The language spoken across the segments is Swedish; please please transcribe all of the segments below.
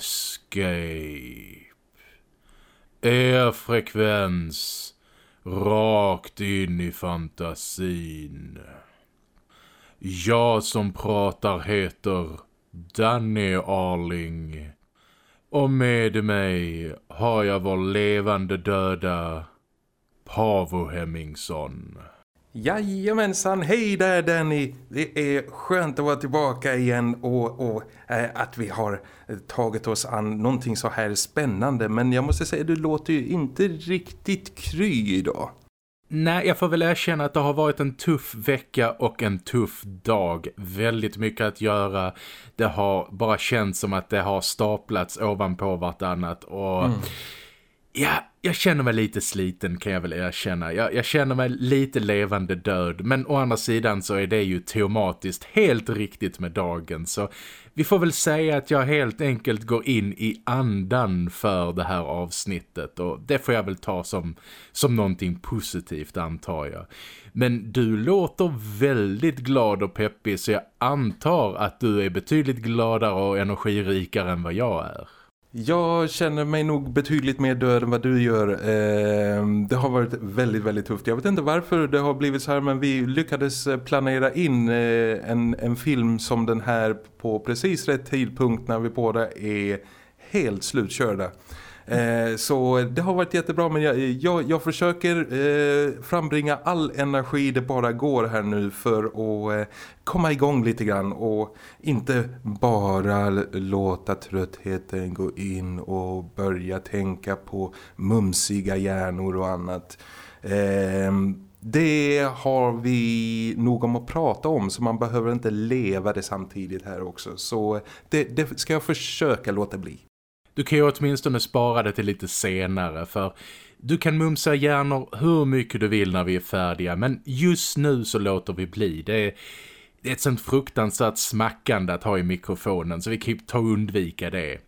Escape. Er frekvens rakt in i fantasin. Jag som pratar heter Danny Arling. Och med mig har jag vår levande döda Pavo Hemmingsson. Jajamensan, hej där Danny! Det är skönt att vara tillbaka igen och, och äh, att vi har tagit oss an någonting så här spännande. Men jag måste säga, du låter ju inte riktigt kry idag. Nej, jag får väl erkänna att det har varit en tuff vecka och en tuff dag. Väldigt mycket att göra. Det har bara känts som att det har staplats ovanpå vartannat och... Mm. Ja, jag känner mig lite sliten kan jag väl erkänna. Jag, jag, känner mig lite levande död. Men å andra sidan så är det ju teomatiskt helt riktigt med dagen. Så vi får väl säga att jag helt enkelt går in i andan för det här avsnittet. Och det får jag väl ta som, som någonting positivt antar jag. Men du låter väldigt glad och peppig så jag antar att du är betydligt gladare och energirikare än vad jag är. Jag känner mig nog betydligt mer död än vad du gör. Eh, det har varit väldigt, väldigt tufft. Jag vet inte varför det har blivit så här men vi lyckades eh, planera in eh, en, en film som den här på precis rätt tidpunkt när vi båda är helt slutkörda. Eh, så det har varit jättebra men jag, jag, jag försöker eh, frambringa all energi det bara går här nu för att eh, komma igång lite grann och inte bara låta tröttheten gå in och börja tänka på mumsiga hjärnor och annat. Ehm, det har vi nog om att prata om så man behöver inte leva det samtidigt här också. Så eh, det, det ska jag försöka låta bli. Du kan ju åtminstone spara det till lite senare för du kan mumsa hjärnor hur mycket du vill när vi är färdiga men just nu så låter vi bli. Det är, det är ett sånt fruktansvärt smackande att ha i mikrofonen så vi kan ju ta och undvika det.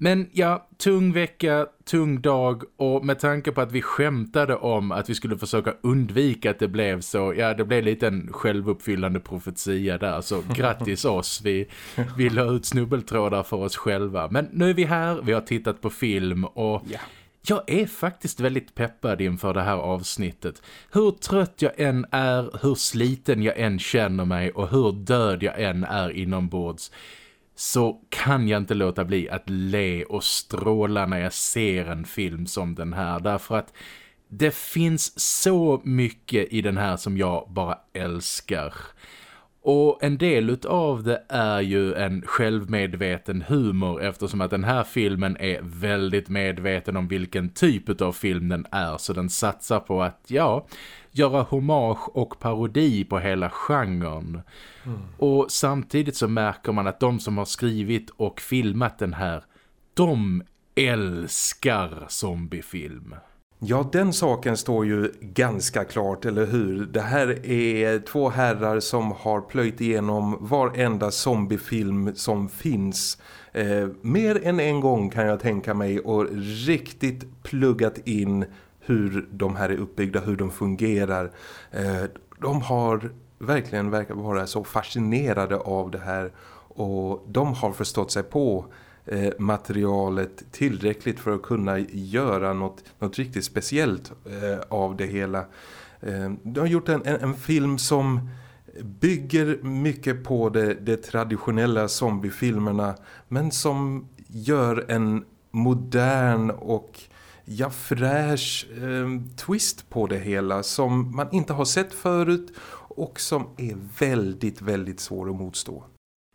Men ja, tung vecka, tung dag och med tanke på att vi skämtade om att vi skulle försöka undvika att det blev så, ja det blev lite en självuppfyllande profetia där så grattis oss, vi, vi la ut snubbeltrådar för oss själva. Men nu är vi här, vi har tittat på film och... Ja. Jag är faktiskt väldigt peppad inför det här avsnittet. Hur trött jag än är, hur sliten jag än känner mig och hur död jag än är inombords så kan jag inte låta bli att le och stråla när jag ser en film som den här. Därför att det finns så mycket i den här som jag bara älskar. Och en del av det är ju en självmedveten humor eftersom att den här filmen är väldigt medveten om vilken typ av film den är. Så den satsar på att, ja, göra hommage och parodi på hela genren. Mm. Och samtidigt så märker man att de som har skrivit och filmat den här, de älskar zombiefilm. Ja, den saken står ju ganska klart, eller hur? Det här är två herrar som har plöjt igenom varenda zombiefilm som finns. Eh, mer än en gång kan jag tänka mig och riktigt pluggat in hur de här är uppbyggda, hur de fungerar. Eh, de har verkligen verkar vara så fascinerade av det här och de har förstått sig på eh, materialet tillräckligt för att kunna göra något, något riktigt speciellt eh, av det hela. Eh, de har gjort en, en, en, film som bygger mycket på de det traditionella zombiefilmerna men som gör en modern och ja, fräsch eh, twist på det hela som man inte har sett förut och som är väldigt, väldigt svår att motstå.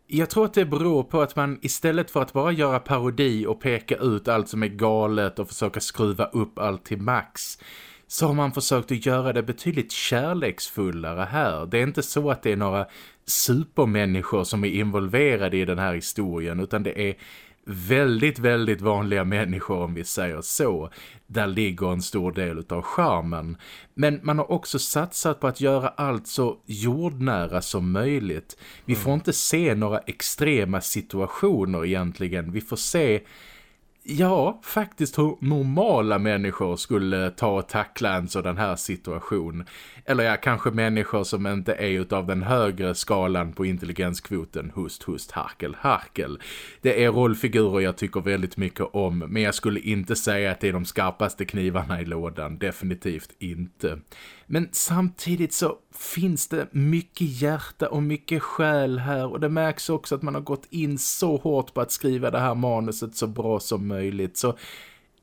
Jag tror att det beror på att man istället för att bara göra parodi och peka ut allt som är galet och försöka skruva upp allt till max så har man försökt att göra det betydligt kärleksfullare här. Det är inte så att det är några supermänniskor som är involverade i den här historien utan det är väldigt, väldigt vanliga människor om vi säger så. Där ligger en stor del av charmen. Men man har också satsat på att göra allt så jordnära som möjligt. Vi får mm. inte se några extrema situationer egentligen. Vi får se ja, faktiskt hur normala människor skulle ta och tackla en sådan här situation. Eller ja, kanske människor som inte är utav den högre skalan på intelligenskvoten hust, hust, harkel, harkel. Det är rollfigurer jag tycker väldigt mycket om, men jag skulle inte säga att det är de skarpaste knivarna i lådan, definitivt inte. Men samtidigt så finns det mycket hjärta och mycket själ här och det märks också att man har gått in så hårt på att skriva det här manuset så bra som möjligt. Så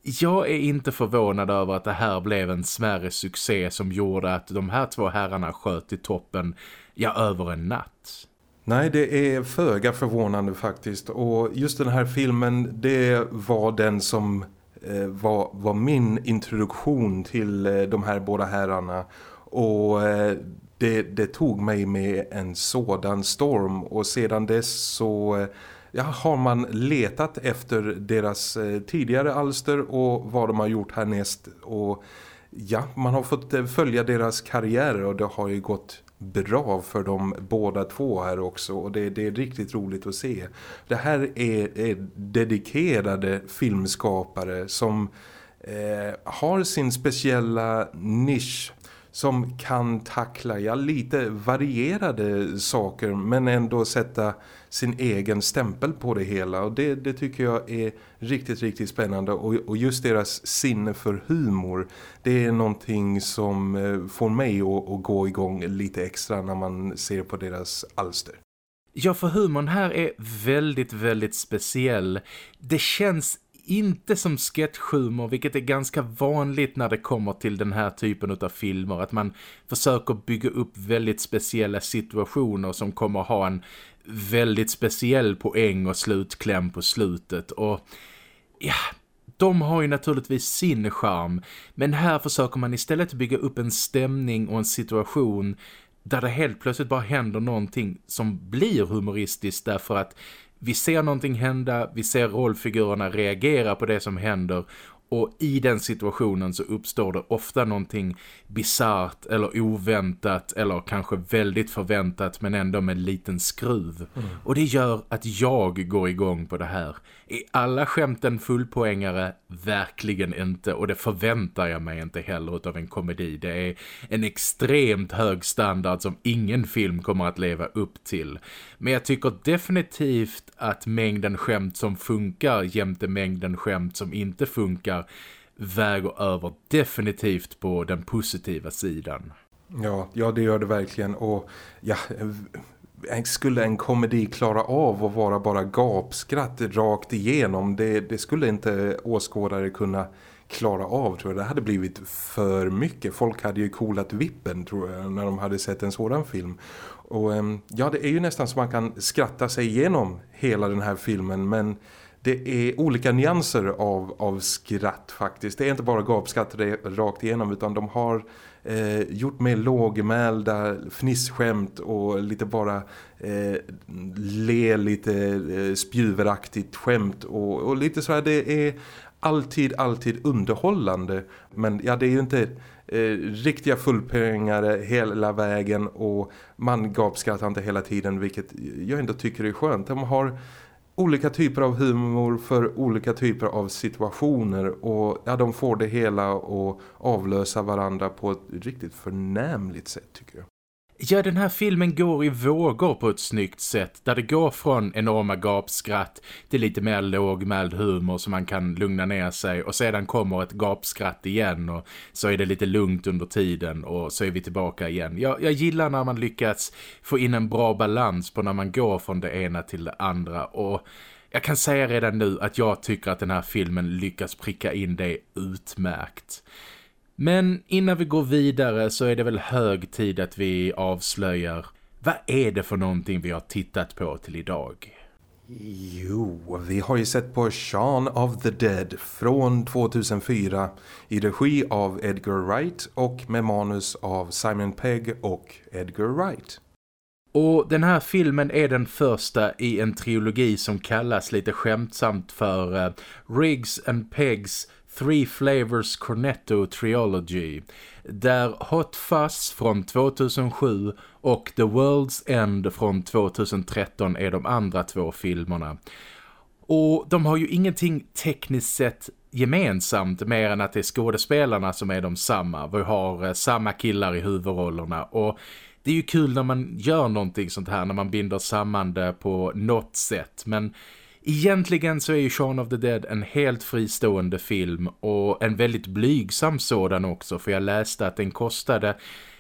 jag är inte förvånad över att det här blev en smärre succé som gjorde att de här två herrarna sköt i toppen, ja över en natt. Nej, det är föga förvånande faktiskt. Och just den här filmen, det var den som Eh, var, var min introduktion till eh, de här båda herrarna. Och eh, det, det, tog mig med en sådan storm. Och sedan dess så eh, ja, har man letat efter deras eh, tidigare alster och vad de har gjort härnäst. Och ja, man har fått eh, följa deras karriärer och det har ju gått bra för dem båda två här också och det, det är riktigt roligt att se. Det här är, är dedikerade filmskapare som eh, har sin speciella nisch som kan tackla ja, lite varierade saker men ändå sätta sin egen stämpel på det hela och det, det tycker jag är riktigt, riktigt spännande och, och just deras sinne för humor det är någonting som eh, får mig att, att gå igång lite extra när man ser på deras alster. Ja, för humorn här är väldigt, väldigt speciell. Det känns inte som sketchhumor vilket är ganska vanligt när det kommer till den här typen av filmer att man försöker bygga upp väldigt speciella situationer som kommer ha en väldigt speciell poäng och slutkläm på slutet. Och ja, de har ju naturligtvis sin charm men här försöker man istället bygga upp en stämning och en situation där det helt plötsligt bara händer någonting som blir humoristiskt därför att vi ser någonting hända, vi ser rollfigurerna reagera på det som händer och i den situationen så uppstår det ofta någonting bizart eller oväntat eller kanske väldigt förväntat men ändå med en liten skruv. Mm. Och det gör att jag går igång på det här. Är alla skämten fullpoängare? Verkligen inte. Och det förväntar jag mig inte heller av en komedi. Det är en extremt hög standard som ingen film kommer att leva upp till. Men jag tycker definitivt att mängden skämt som funkar jämte mängden skämt som inte funkar väger över definitivt på den positiva sidan. Ja, ja det gör det verkligen. Och ja, skulle en komedi klara av att vara bara gapskratt rakt igenom? Det, det skulle inte åskådare kunna klara av tror jag. Det hade blivit för mycket. Folk hade ju kolat vippen tror jag när de hade sett en sådan film. Och ehm, ja, det är ju nästan så man kan skratta sig igenom hela den här filmen men det är olika nyanser av, av skratt faktiskt. Det är inte bara gapskratt rakt igenom utan de har eh, gjort mer lågmälda fnissskämt och lite bara eh, le lite eh, spjuveraktigt skämt och, och lite så här det är alltid, alltid underhållande men ja det är ju inte eh, riktiga fullpengare hela vägen och man gapskrattar inte hela tiden vilket jag ändå tycker är skönt. De har olika typer av humor för olika typer av situationer och ja, de får det hela att avlösa varandra på ett riktigt förnämligt sätt tycker jag. Ja, den här filmen går i vågor på ett snyggt sätt där det går från enorma gapskratt till lite mer lågmäld humor så man kan lugna ner sig och sedan kommer ett gapskratt igen och så är det lite lugnt under tiden och så är vi tillbaka igen. Jag, jag gillar när man lyckats få in en bra balans på när man går från det ena till det andra och jag kan säga redan nu att jag tycker att den här filmen lyckas pricka in det utmärkt. Men innan vi går vidare så är det väl hög tid att vi avslöjar vad är det för någonting vi har tittat på till idag? Jo, vi har ju sett på Shaun of the Dead från 2004 i regi av Edgar Wright och med manus av Simon Pegg och Edgar Wright. Och den här filmen är den första i en trilogi som kallas lite skämtsamt för uh, Riggs and Peggs Three Flavors Cornetto Trilogy där Hot Fuzz från 2007 och The World's End från 2013 är de andra två filmerna. Och de har ju ingenting tekniskt sett gemensamt mer än att det är skådespelarna som är de samma. Vi har eh, samma killar i huvudrollerna och det är ju kul när man gör någonting sånt här, när man binder samman det på något sätt. Men egentligen så är ju Shaun of the Dead en helt fristående film och en väldigt blygsam sådan också. För jag läste att den kostade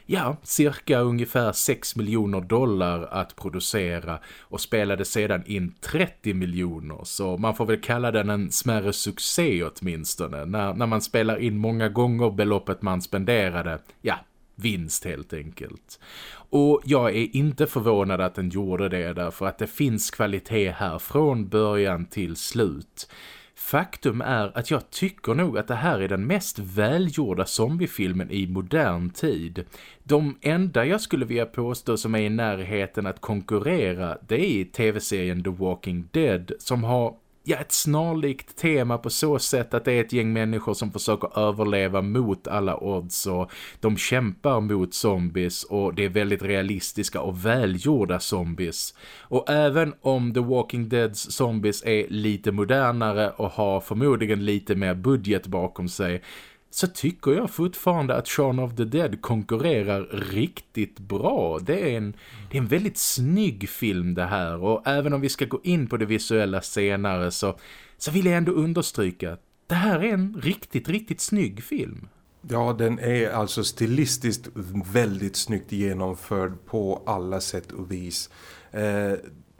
ja, cirka ungefär 6 miljoner dollar att producera och spelade sedan in 30 miljoner. Så man får väl kalla den en smärre succé åtminstone. När, när man spelar in många gånger beloppet man spenderade, ja, vinst helt enkelt. Och jag är inte förvånad att den gjorde det därför att det finns kvalitet här från början till slut. Faktum är att jag tycker nog att det här är den mest välgjorda zombiefilmen i modern tid. De enda jag skulle vilja påstå som är i närheten att konkurrera det är tv-serien The Walking Dead som har ja, ett snarlikt tema på så sätt att det är ett gäng människor som försöker överleva mot alla odds och de kämpar mot zombies och det är väldigt realistiska och välgjorda zombies. Och även om The Walking Deads zombies är lite modernare och har förmodligen lite mer budget bakom sig så tycker jag fortfarande att Shaun of the Dead konkurrerar riktigt bra. Det är, en, det är en väldigt snygg film det här och även om vi ska gå in på det visuella senare så, så vill jag ändå understryka att det här är en riktigt, riktigt snygg film. Ja, den är alltså stilistiskt väldigt snyggt genomförd på alla sätt och vis. Eh,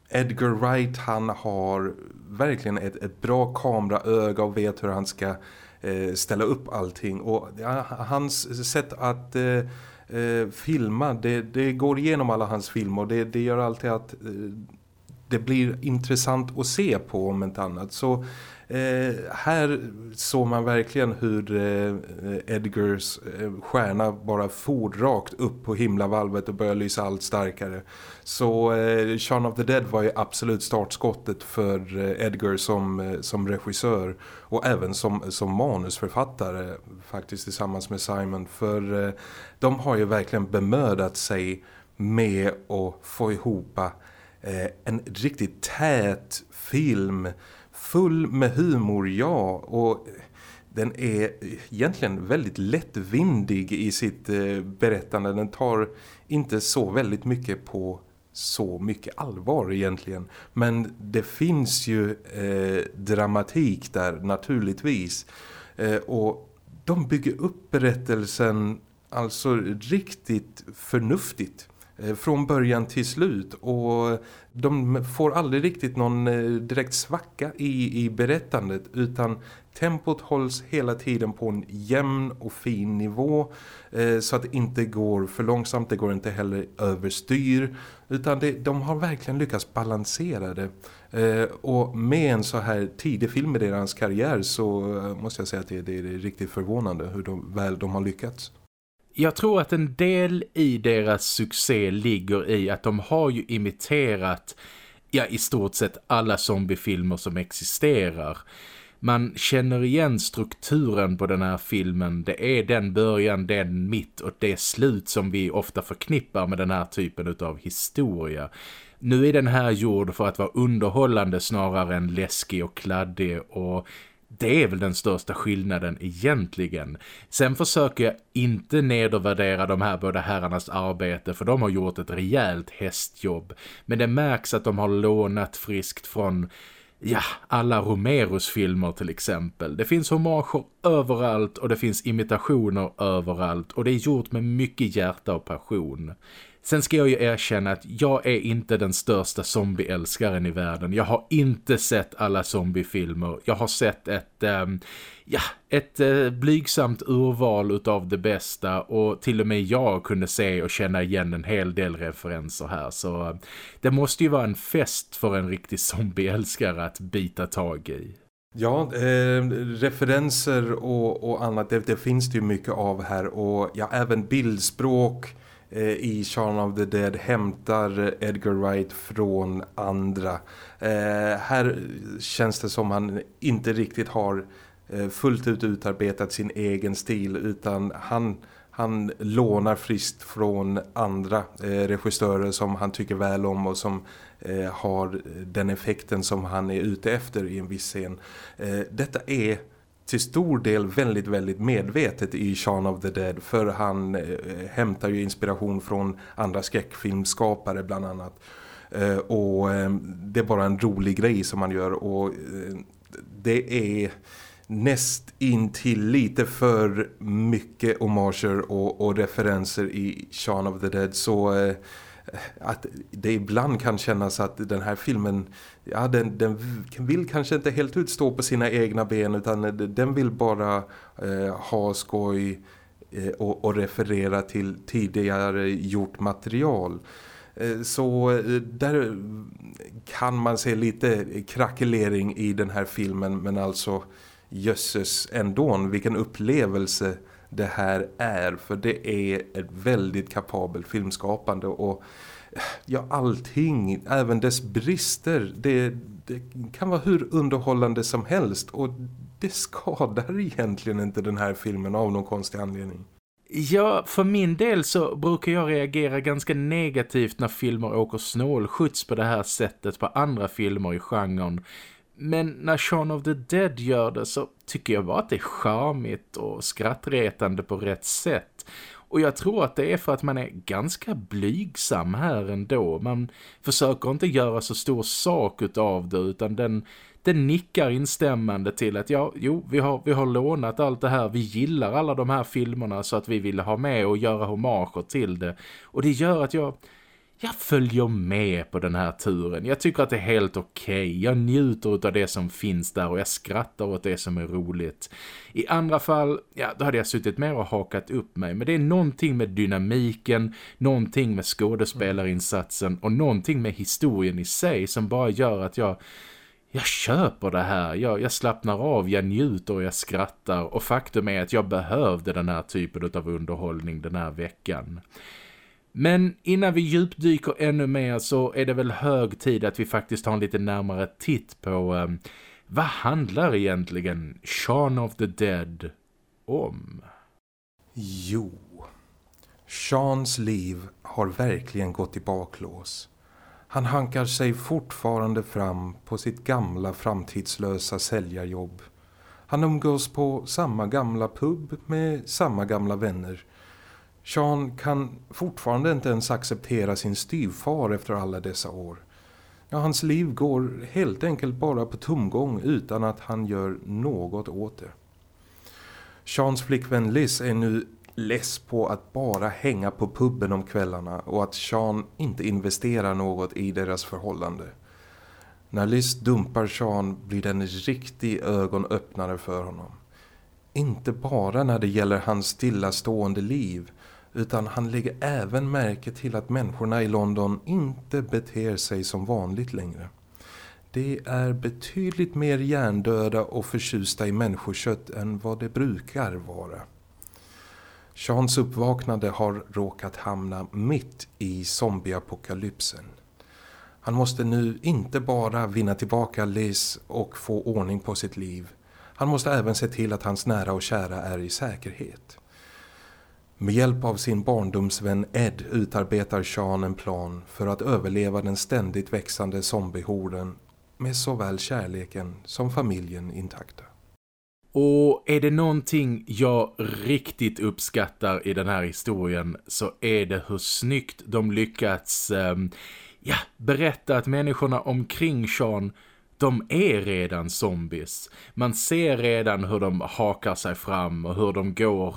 Edgar Wright, han har verkligen ett, ett bra kameraöga och vet hur han ska eh, Eh, ställa upp allting. Och hans sätt att eh, eh, filma, det, det, går igenom alla hans filmer. Det, det gör alltid att det blir intressant att se på om inte annat. Så Eh, här såg man verkligen hur eh, Edgars eh, stjärna bara for rakt upp på himlavalvet och började lysa allt starkare. Så eh, Shaun of the Dead var ju absolut startskottet för eh, Edgar som, eh, som regissör och även som, som manusförfattare faktiskt tillsammans med Simon. För eh, de har ju verkligen bemödat sig med att få ihop eh, en riktigt tät film- full med humor, ja. Och den är egentligen väldigt lättvindig i sitt eh, berättande. Den tar inte så väldigt mycket på så mycket allvar egentligen. Men det finns ju eh, dramatik där naturligtvis. Eh, och de bygger upp berättelsen alltså riktigt förnuftigt. Eh, från början till slut och de får aldrig riktigt någon eh, direkt svacka i, i berättandet utan tempot hålls hela tiden på en jämn och fin nivå eh, så att det inte går för långsamt, det går inte heller överstyr utan det, de har verkligen lyckats balansera det eh, och med en så här tidig film i deras karriär så eh, måste jag säga att det, det är riktigt förvånande hur de, väl de har lyckats. Jag tror att en del i deras succé ligger i att de har ju imiterat ja, i stort sett alla zombiefilmer som existerar. Man känner igen strukturen på den här filmen. Det är den början, den mitt och det slut som vi ofta förknippar med den här typen av historia. Nu är den här gjord för att vara underhållande snarare än läskig och kladdig och det är väl den största skillnaden egentligen. Sen försöker jag inte nedervärdera de här båda herrarnas arbete för de har gjort ett rejält hästjobb. Men det märks att de har lånat friskt från ja, alla Romeros filmer till exempel. Det finns homager överallt och det finns imitationer överallt och det är gjort med mycket hjärta och passion. Sen ska jag ju erkänna att jag är inte den största zombieälskaren i världen. Jag har inte sett alla zombiefilmer. Jag har sett ett, ähm, ja, ett äh, blygsamt urval utav det bästa och till och med jag kunde se och känna igen en hel del referenser här. Så äh, det måste ju vara en fest för en riktig zombieälskare att bita tag i. Ja, eh, referenser och, och annat, det, det, finns det ju mycket av här och ja, även bildspråk Eh, i Shaun of the Dead hämtar Edgar Wright från andra. Eh, här känns det som han inte riktigt har eh, fullt ut utarbetat sin egen stil utan han, han lånar friskt från andra eh, regissörer som han tycker väl om och som eh, har den effekten som han är ute efter i en viss scen. Eh, detta är till stor del väldigt, väldigt medvetet i Shaun of the Dead. För han eh, hämtar ju inspiration från andra skräckfilmskapare bland annat. Eh, och eh, det är bara en rolig grej som man gör. Och eh, det är näst in till lite för mycket homager och, och referenser i Shaun of the Dead. Så eh, att det ibland kan kännas att den här filmen ja, den, den vill kanske inte helt ut stå på sina egna ben utan den vill bara eh, ha skoj eh, och, och, referera till tidigare gjort material. Eh, så eh, där kan man se lite krackelering i den här filmen men alltså jösses ändå vilken upplevelse det här är för det är ett väldigt kapabelt filmskapande och ja allting, även dess brister det, det kan vara hur underhållande som helst och det skadar egentligen inte den här filmen av någon konstig anledning. Ja, för min del så brukar jag reagera ganska negativt när filmer åker snålskjuts på det här sättet på andra filmer i genren. Men när Shaun of the Dead gör det så tycker jag bara att det är charmigt och skrattretande på rätt sätt. Och jag tror att det är för att man är ganska blygsam här ändå. Man försöker inte göra så stor sak av det utan den, den nickar instämmande till att ja, jo, vi har, vi har lånat allt det här. Vi gillar alla de här filmerna så att vi vill ha med och göra homager till det. Och det gör att jag jag följer med på den här turen. Jag tycker att det är helt okej. Okay. Jag njuter av det som finns där och jag skrattar åt det som är roligt. I andra fall, ja då hade jag suttit mer och hakat upp mig. Men det är någonting med dynamiken, någonting med skådespelarinsatsen och någonting med historien i sig som bara gör att jag... Jag köper det här, jag, jag slappnar av, jag njuter och jag skrattar och faktum är att jag behövde den här typen av underhållning den här veckan. Men innan vi djupdyker ännu mer så är det väl hög tid att vi faktiskt tar en lite närmare titt på eh, vad handlar egentligen Shaun of the Dead om? Jo, Seans liv har verkligen gått i baklås. Han hankar sig fortfarande fram på sitt gamla framtidslösa säljarjobb. Han umgås på samma gamla pub med samma gamla vänner- Sean kan fortfarande inte ens acceptera sin styvfar efter alla dessa år. Ja, hans liv går helt enkelt bara på tomgång utan att han gör något åt det. Seans flickvän Liz är nu less på att bara hänga på puben om kvällarna och att Sean inte investerar något i deras förhållande. När Liz dumpar Sean blir den en riktig ögonöppnare för honom. Inte bara när det gäller hans stillastående liv utan han lägger även märke till att människorna i London inte beter sig som vanligt längre. Det är betydligt mer hjärndöda och förtjusta i människokött än vad det brukar vara. Seans uppvaknande har råkat hamna mitt i zombieapokalypsen. Han måste nu inte bara vinna tillbaka Liz och få ordning på sitt liv. Han måste även se till att hans nära och kära är i säkerhet. Med hjälp av sin barndomsvän Ed utarbetar Sean en plan för att överleva den ständigt växande zombiehorden med såväl kärleken som familjen intakta. Och är det någonting jag riktigt uppskattar i den här historien så är det hur snyggt de lyckats eh, ja, berätta att människorna omkring Sean de är redan zombies. Man ser redan hur de hakar sig fram och hur de går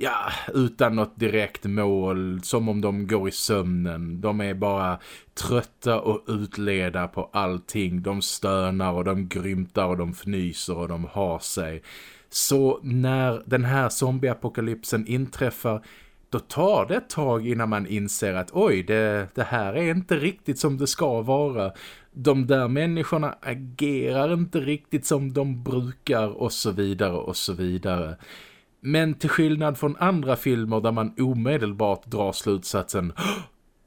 ja, utan något direkt mål, som om de går i sömnen. De är bara trötta och utleda på allting. De stönar och de grymtar och de fnyser och de har sig. Så när den här zombieapokalypsen inträffar då tar det ett tag innan man inser att oj, det, det här är inte riktigt som det ska vara. De där människorna agerar inte riktigt som de brukar och så vidare och så vidare. Men till skillnad från andra filmer där man omedelbart drar slutsatsen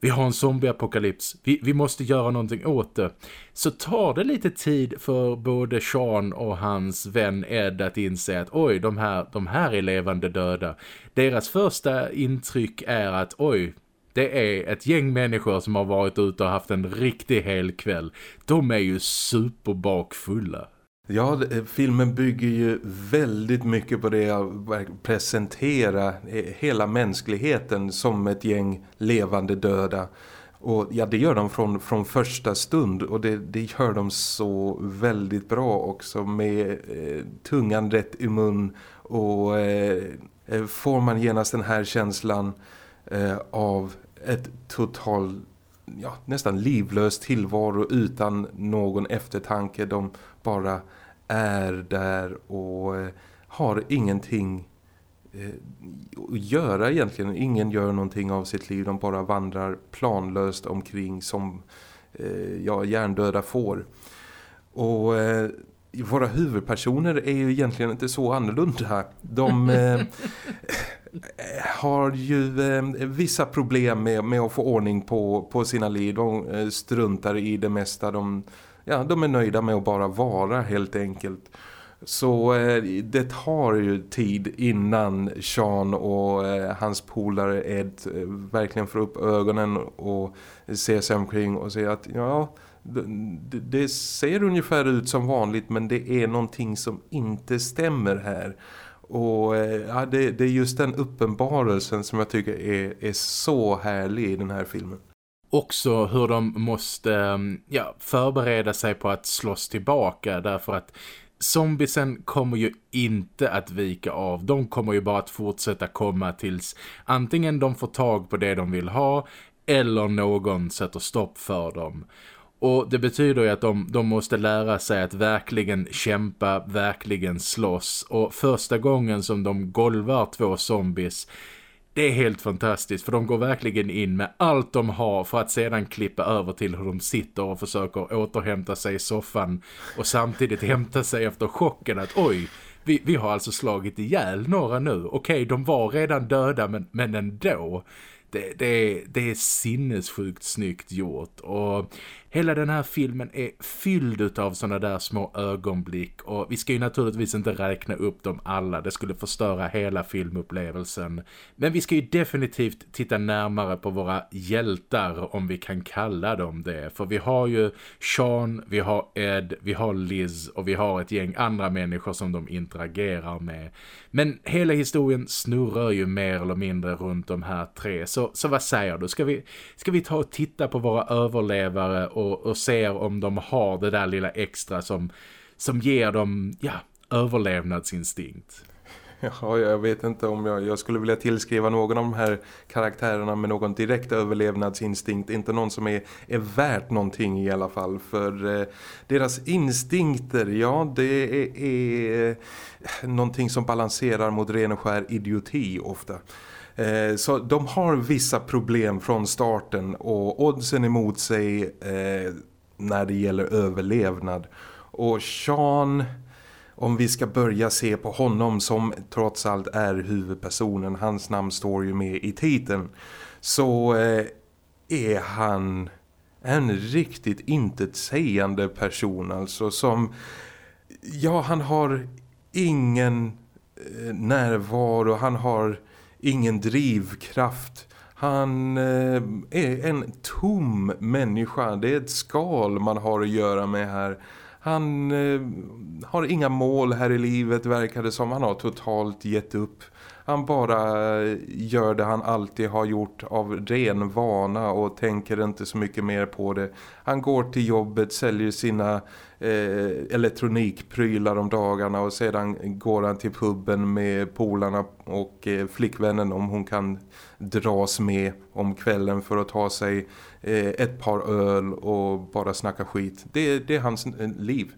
vi har en zombieapokalyps, vi, vi måste göra någonting åt det. Så tar det lite tid för både Sean och hans vän Ed att inse att oj, de här, de här är levande döda. Deras första intryck är att oj, det är ett gäng människor som har varit ute och haft en riktig hel kväll. De är ju superbakfulla. Ja, eh, filmen bygger ju väldigt mycket på det att presentera hela mänskligheten som ett gäng levande döda. Och ja, det gör de från, från första stund och det, det gör de så väldigt bra också med eh, tungan rätt i mun och eh, eh får man genast den här känslan eh, av ett total ja, nästan livlös tillvaro utan någon eftertanke. De bara är där och eh, har ingenting eh, att göra egentligen. Ingen gör någonting av sitt liv. De bara vandrar planlöst omkring som eh, ja, hjärndöda får. Och våra huvudpersoner är ju egentligen inte så annorlunda. De eh, har ju eh, vissa problem med, med att få ordning på, på sina liv. De eh, struntar i det mesta. De, ja, de är nöjda med att bara vara helt enkelt. Så eh, det tar ju tid innan Sean och eh, hans polare Ed eh, verkligen får upp ögonen och ser sig omkring och säger att ja det, det ser ungefär ut som vanligt men det är någonting som inte stämmer här. Och eh, ja, det, det, är just den uppenbarelsen som jag tycker är, är så härlig i den här filmen. Också hur de måste mm, ja, förbereda sig på att slåss tillbaka därför att zombiesen kommer ju inte att vika av. De kommer ju bara att fortsätta komma tills antingen de får tag på det de vill ha eller någon sätter stopp för dem. Och det betyder ju att de, de måste lära sig att verkligen kämpa, verkligen slåss. Och första gången som de golvar två zombies, det är helt fantastiskt. För de går verkligen in med allt de har för att sedan klippa över till hur de sitter och försöker återhämta sig i soffan. Och samtidigt hämta sig efter chocken att oj, vi, vi har alltså slagit ihjäl några nu. Okej, de var redan döda men, men ändå det, det, det är sinnessjukt snyggt gjort och hela den här filmen är fylld av sådana där små ögonblick och vi ska ju naturligtvis inte räkna upp dem alla, det skulle förstöra hela filmupplevelsen. Men vi ska ju definitivt titta närmare på våra hjältar om vi kan kalla dem det. För vi har ju Sean, vi har Ed, vi har Liz och vi har ett gäng andra människor som de interagerar med. Men hela historien snurrar ju mer eller mindre runt de här tre. Så, så vad säger du? Ska vi, ska vi ta och titta på våra överlevare och, och ser om de har det där lilla extra som, som ger dem ja, överlevnadsinstinkt? Ja, jag vet inte om jag, jag skulle vilja tillskriva någon av de här karaktärerna med någon direkt överlevnadsinstinkt. Inte någon som är, är värt någonting i alla fall. För eh, deras instinkter, ja det är, är eh, någonting som balanserar mot ren och skär idioti ofta. Eh, så de har vissa problem från starten och oddsen emot sig eh, när det gäller överlevnad. Och Sean om vi ska börja se på honom som trots allt är huvudpersonen, hans namn står ju med i titeln, så eh, är han en riktigt intetsägande person alltså som, ja han har ingen närvaro, han har ingen drivkraft. Han eh, är en tom människa, det är ett skal man har att göra med här. Han eh, har inga mål här i livet verkar det som. Han har totalt gett upp. Han bara eh, gör det han alltid har gjort av ren vana och tänker inte så mycket mer på det. Han går till jobbet, säljer sina eh, elektronikprylar om dagarna och sedan går han till puben med polarna och eh, flickvännen om hon kan dras med om kvällen för att ta sig eh, ett par öl och bara snacka skit. Det, det är hans eh, liv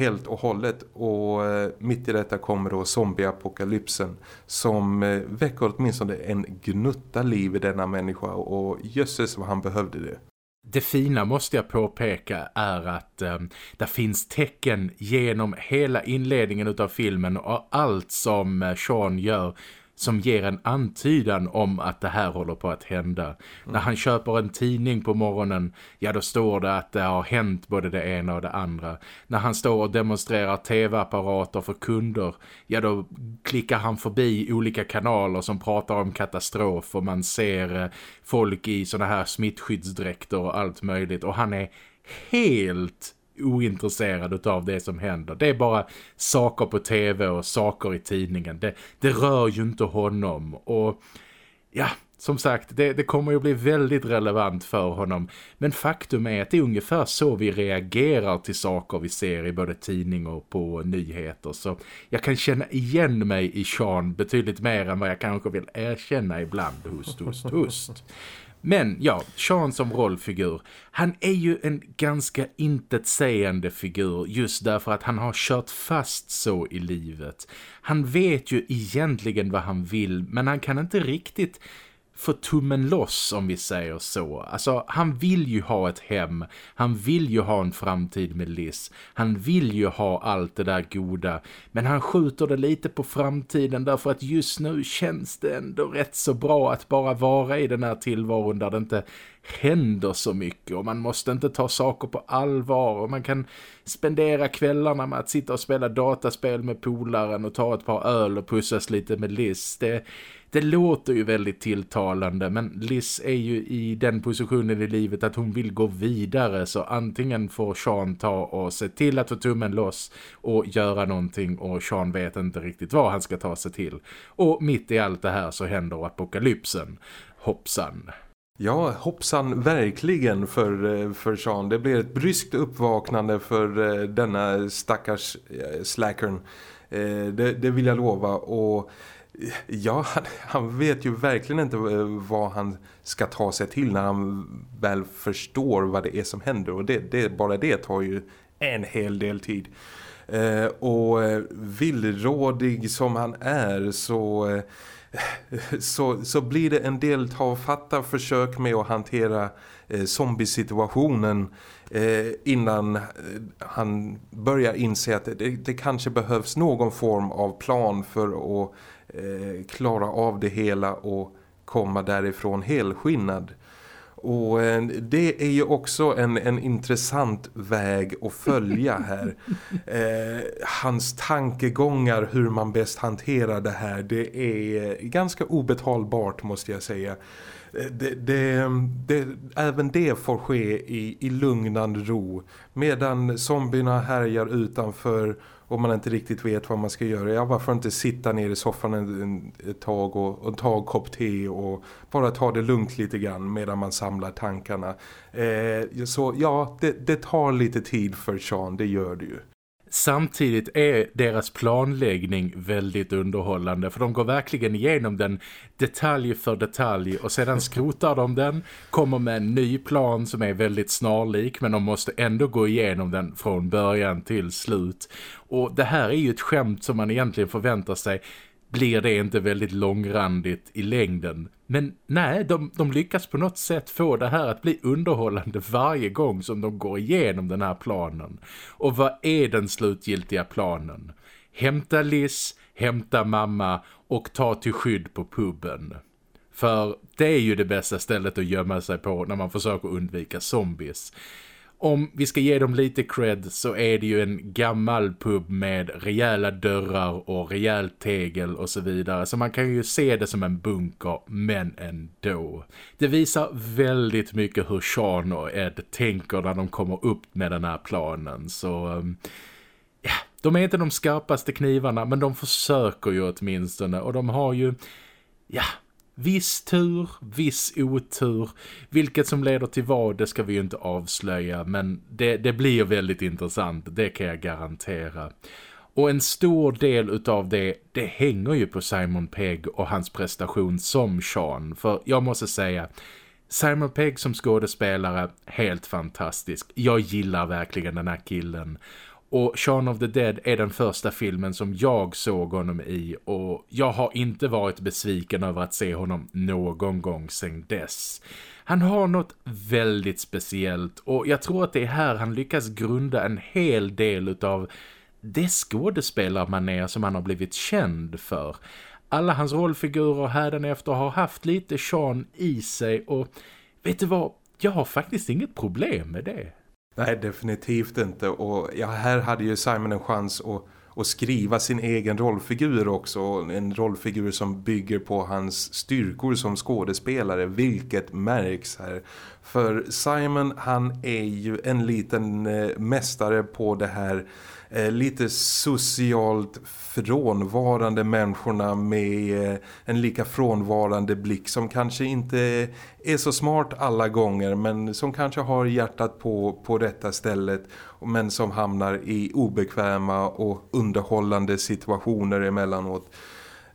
helt och hållet och eh, mitt i detta kommer då zombieapokalypsen som eh, väcker åtminstone en gnutta liv i denna människa och jösses vad han behövde det. Det fina måste jag påpeka är att eh, det finns tecken genom hela inledningen av filmen och allt som eh, Sean gör som ger en antydan om att det här håller på att hända. Mm. När han köper en tidning på morgonen, ja då står det att det har hänt både det ena och det andra. När han står och demonstrerar tv-apparater för kunder, ja då klickar han förbi olika kanaler som pratar om katastrof och man ser eh, folk i såna här smittskyddsdräkter och allt möjligt. Och han är helt ointresserad av det som händer. Det är bara saker på tv och saker i tidningen. Det, det rör ju inte honom. Och ja, som sagt, det, det kommer ju bli väldigt relevant för honom. Men faktum är att det är ungefär så vi reagerar till saker vi ser i både tidning och på nyheter. Så jag kan känna igen mig i Sean betydligt mer än vad jag kanske vill erkänna ibland. Hust, hust, hust. Men ja, Sean som rollfigur, han är ju en ganska intetsägande figur just därför att han har kört fast så i livet. Han vet ju egentligen vad han vill men han kan inte riktigt få tummen loss om vi säger så. Alltså han vill ju ha ett hem, han vill ju ha en framtid med Liz, han vill ju ha allt det där goda. Men han skjuter det lite på framtiden därför att just nu känns det ändå rätt så bra att bara vara i den här tillvaron där det inte händer så mycket och man måste inte ta saker på allvar och man kan spendera kvällarna med att sitta och spela dataspel med polaren och ta ett par öl och pussas lite med Liz. Det det låter ju väldigt tilltalande men Liz är ju i den positionen i livet att hon vill gå vidare så antingen får Sean ta och se till att få tummen loss och göra någonting och Sean vet inte riktigt vad han ska ta sig till. Och mitt i allt det här så händer apokalypsen. Hoppsan. Ja, hoppsan verkligen för, eh, för Sean. Det blir ett bryskt uppvaknande för eh, denna stackars eh, slackern. Det, det vill jag lova och Ja, han, han, vet ju verkligen inte eh, vad han ska ta sig till när han väl förstår vad det är som händer. Och det, det, bara det tar ju en hel del tid. Eh, och eh, villrådig som han är så, eh, så, så blir det en del tafatta försök med att hantera eh, zombiesituationen eh, innan eh, han börjar inse att det, det kanske behövs någon form av plan för att eh, klara av det hela och komma därifrån helskinnad. Och eh, det är ju också en, en intressant väg att följa här. Eh, hans tankegångar hur man bäst hanterar det här, det är ganska obetalbart måste jag säga. Eh, det, det, det, även det får ske i, i lugnande ro medan zombierna härjar utanför och man inte riktigt vet vad man ska göra. Ja, varför inte sitta ner i soffan en, ett tag och, och ta en kopp te och bara ta det lugnt lite grann medan man samlar tankarna. Eh, så ja, det, det tar lite tid för Sean, det gör det ju. Samtidigt är deras planläggning väldigt underhållande för de går verkligen igenom den detalj för detalj och sedan skrotar de den, kommer med en ny plan som är väldigt snarlik men de måste ändå gå igenom den från början till slut. Och det här är ju ett skämt som man egentligen förväntar sig blir det inte väldigt långrandigt i längden. Men nej, de, de lyckas på något sätt få det här att bli underhållande varje gång som de går igenom den här planen. Och vad är den slutgiltiga planen? Hämta Liz, hämta mamma och ta till skydd på puben. För det är ju det bästa stället att gömma sig på när man försöker undvika zombies om vi ska ge dem lite cred så är det ju en gammal pub med rejäla dörrar och rejält tegel och så vidare. Så man kan ju se det som en bunker, men ändå. Det visar väldigt mycket hur Sean och Ed tänker när de kommer upp med den här planen. Så... Um, ja, de är inte de skarpaste knivarna men de försöker ju åtminstone och de har ju ja, Viss tur, viss otur. Vilket som leder till vad, det ska vi ju inte avslöja. Men det, det blir väldigt intressant, det kan jag garantera. Och en stor del utav det, det hänger ju på Simon Pegg och hans prestation som Sean. För jag måste säga, Simon Pegg som skådespelare, helt fantastisk. Jag gillar verkligen den här killen. Och Shaun of the Dead är den första filmen som jag såg honom i och jag har inte varit besviken över att se honom någon gång sedan dess. Han har något väldigt speciellt och jag tror att det är här han lyckas grunda en hel del av det skådespelarmanér som han har blivit känd för. alla hans rollfigurer hädanefter har haft lite Sean i sig och vet du vad, jag har faktiskt inget problem med det. Nej, definitivt inte. Och ja, här hade ju Simon en chans att, att skriva sin egen rollfigur också. En rollfigur som bygger på hans styrkor som skådespelare, vilket märks här. För Simon, han är ju en liten eh, mästare på det här Eh, lite socialt frånvarande människorna med eh, en lika frånvarande blick som kanske inte är så smart alla gånger men som kanske har hjärtat på, på detta stället men som hamnar i obekväma och underhållande situationer emellanåt.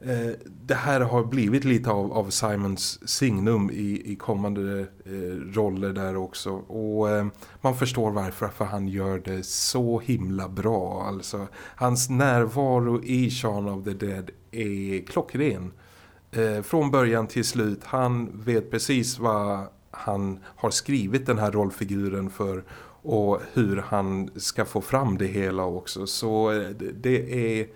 Eh, det här har blivit lite av, av Simons signum i, i kommande eh, roller där också. Och eh, man förstår varför för han gör det så himla bra. Alltså hans närvaro i Shaun of the Dead är klockren. Eh, från början till slut. Han vet precis vad han har skrivit den här rollfiguren för och hur han ska få fram det hela också. Så eh, det är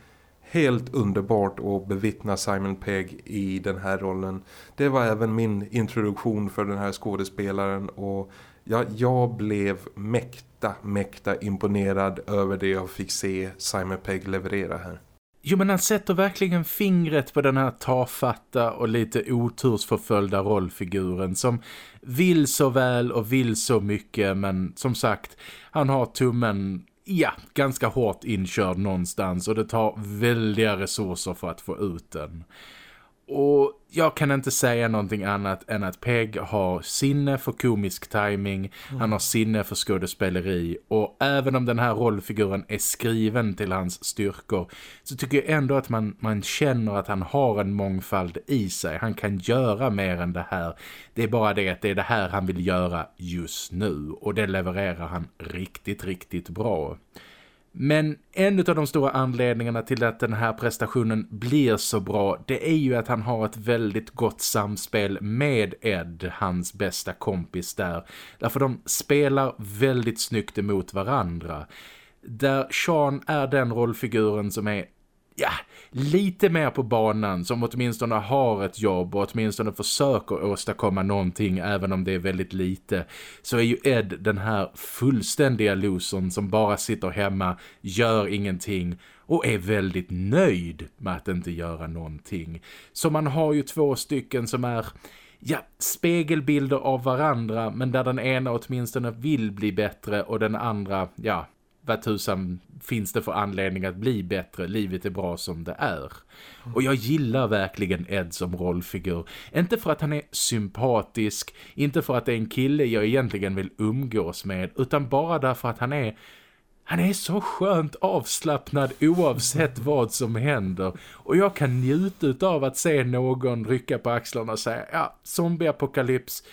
helt underbart att bevittna Simon Pegg i den här rollen. Det var även min introduktion för den här skådespelaren och ja, jag blev mäkta, mäkta imponerad över det jag fick se Simon Pegg leverera här. Jo men han sätter verkligen fingret på den här tafatta och lite otursförföljda rollfiguren som vill så väl och vill så mycket men som sagt han har tummen ja, ganska hårt inkörd någonstans och det tar väldiga resurser för att få ut den. Och jag kan inte säga någonting annat än att Peg har sinne för komisk timing, mm. han har sinne för skådespeleri och även om den här rollfiguren är skriven till hans styrkor så tycker jag ändå att man, man känner att han har en mångfald i sig. Han kan göra mer än det här. Det är bara det att det är det här han vill göra just nu och det levererar han riktigt, riktigt bra. Men en av de stora anledningarna till att den här prestationen blir så bra det är ju att han har ett väldigt gott samspel med Ed, hans bästa kompis där. Därför de spelar väldigt snyggt emot varandra. Där Sean är den rollfiguren som är ja, lite mer på banan som åtminstone har ett jobb och åtminstone försöker åstadkomma någonting även om det är väldigt lite så är ju Ed den här fullständiga losern som bara sitter hemma, gör ingenting och är väldigt nöjd med att inte göra någonting. Så man har ju två stycken som är ja, spegelbilder av varandra men där den ena åtminstone vill bli bättre och den andra, ja, vad tusan finns det för anledning att bli bättre? Livet är bra som det är. Och jag gillar verkligen Ed som rollfigur. Inte för att han är sympatisk, inte för att det är en kille jag egentligen vill umgås med, utan bara därför att han är han är så skönt avslappnad oavsett vad som händer. Och jag kan njuta av att se någon rycka på axlarna och säga ja, zombieapokalyps,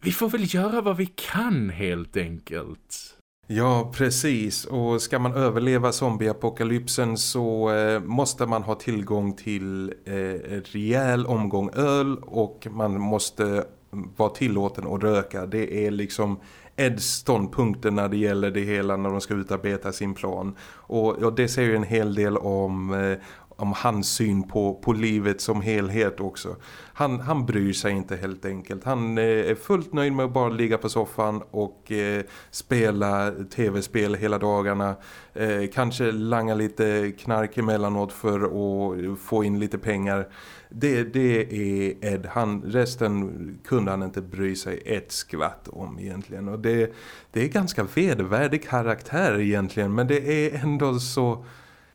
vi får väl göra vad vi kan helt enkelt. Ja, precis. Och ska man överleva zombieapokalypsen så eh, måste man ha tillgång till eh, rejäl omgång öl och man måste mm, vara tillåten att röka. Det är liksom Eds ståndpunkter när det gäller det hela när de ska utarbeta sin plan. Och, och det säger ju en hel del om, eh, om hans syn på, på livet som helhet också. Han, han bryr sig inte helt enkelt. Han eh, är fullt nöjd med att bara ligga på soffan och eh, spela tv-spel hela dagarna. Eh, kanske langa lite knark emellanåt för att få in lite pengar. Det, det är Ed. Han, resten kunde han inte bry sig ett skvatt om egentligen. Och det, det är ganska vedervärdig karaktär egentligen. Men det är ändå så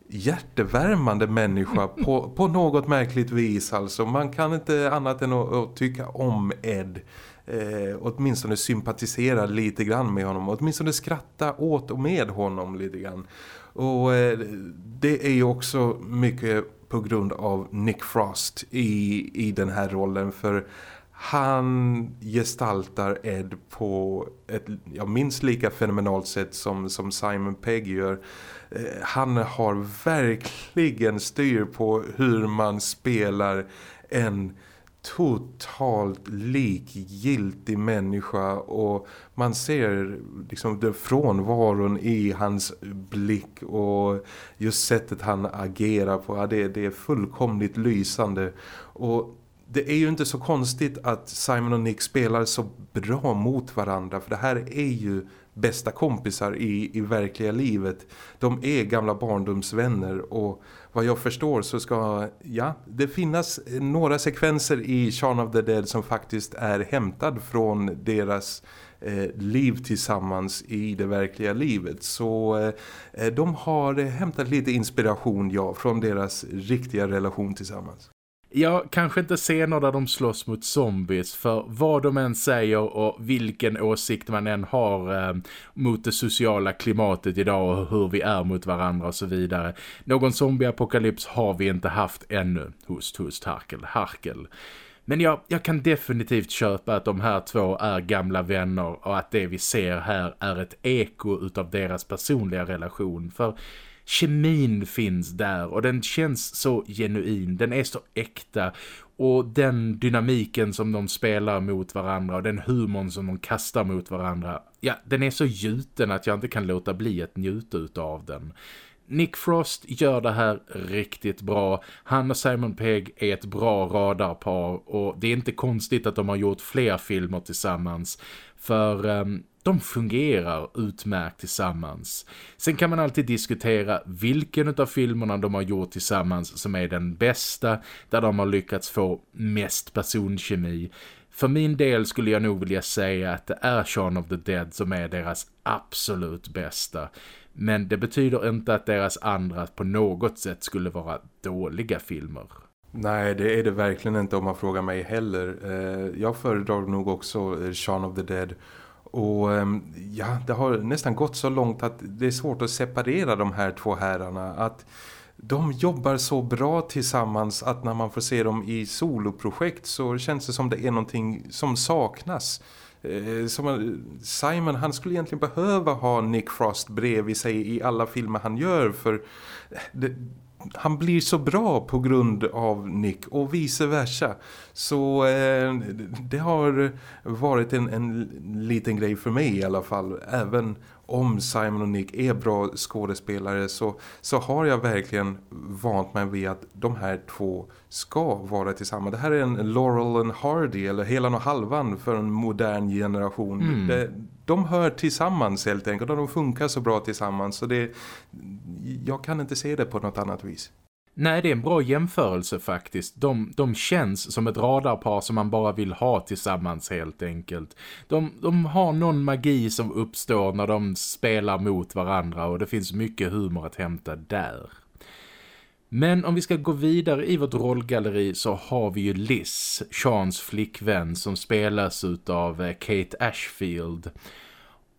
hjärtevärmande människa på, på något märkligt vis alltså. Man kan inte annat än att, att tycka om Ed. Eh, åtminstone sympatisera lite grann med honom. Åtminstone skratta åt och med honom lite grann. Och eh, det är ju också mycket på grund av Nick Frost i, i den här rollen. För han gestaltar Ed på ett ja, minst lika fenomenalt sätt som, som Simon Pegg gör Eh, han har verkligen styr på hur man spelar en totalt likgiltig människa. Och man ser liksom den frånvaron i hans blick och just sättet han agerar på, ja, det, det är fullkomligt lysande. Och det är ju inte så konstigt att Simon och Nick spelar så bra mot varandra för det här är ju bästa kompisar i, i verkliga livet. De är gamla barndomsvänner och vad jag förstår så ska ja, det finnas några sekvenser i Shaun of the Dead som faktiskt är hämtad från deras eh, liv tillsammans i det verkliga livet. Så eh, de har hämtat lite inspiration ja, från deras riktiga relation tillsammans. Ja, kanske inte scener där de slåss mot zombies för vad de än säger och vilken åsikt man än har eh, mot det sociala klimatet idag och hur vi är mot varandra och så vidare. Någon zombieapokalyps har vi inte haft ännu. Host, host, harkel, harkel. Men jag, jag kan definitivt köpa att de här två är gamla vänner och att det vi ser här är ett eko utav deras personliga relation. För kemin finns där och den känns så genuin, den är så äkta och den dynamiken som de spelar mot varandra och den humorn som de kastar mot varandra, ja den är så gjuten att jag inte kan låta bli att njuta av den. Nick Frost gör det här riktigt bra. Han och Simon Pegg är ett bra radarpar och det är inte konstigt att de har gjort fler filmer tillsammans. För um, de fungerar utmärkt tillsammans. Sen kan man alltid diskutera vilken av filmerna de har gjort tillsammans som är den bästa, där de har lyckats få mest personkemi. För min del skulle jag nog vilja säga att det är Shaun of the Dead som är deras absolut bästa. Men det betyder inte att deras andra på något sätt skulle vara dåliga filmer. Nej, det är det verkligen inte om man frågar mig heller. Eh, jag föredrar nog också eh, Shaun of the Dead- och ehm, ja, det har nästan gått så långt att det är svårt att separera de här två herrarna. Att de jobbar så bra tillsammans att när man får se dem i soloprojekt så känns det som det är någonting som saknas. Eh, som Simon, han skulle egentligen behöva ha Nick Frost bredvid sig i alla filmer han gör för det, han blir så bra på grund av Nick och vice versa. Så eh, det har varit en, en liten grej för mig i alla fall. Även om Simon och Nick är bra skådespelare så, så har jag verkligen vant mig vid att de här två ska vara tillsammans. Det här är en Laurel and Hardy eller hela och halvan för en modern generation. Mm. Det, de hör tillsammans helt enkelt och de funkar så bra tillsammans så det, jag kan inte se det på något annat vis. Nej, det är en bra jämförelse faktiskt. De, de känns som ett radarpar som man bara vill ha tillsammans helt enkelt. De, de har någon magi som uppstår när de spelar mot varandra och det finns mycket humor att hämta där. Men om vi ska gå vidare i vårt rollgalleri så har vi ju Liz, Seans flickvän som spelas av eh, Kate Ashfield.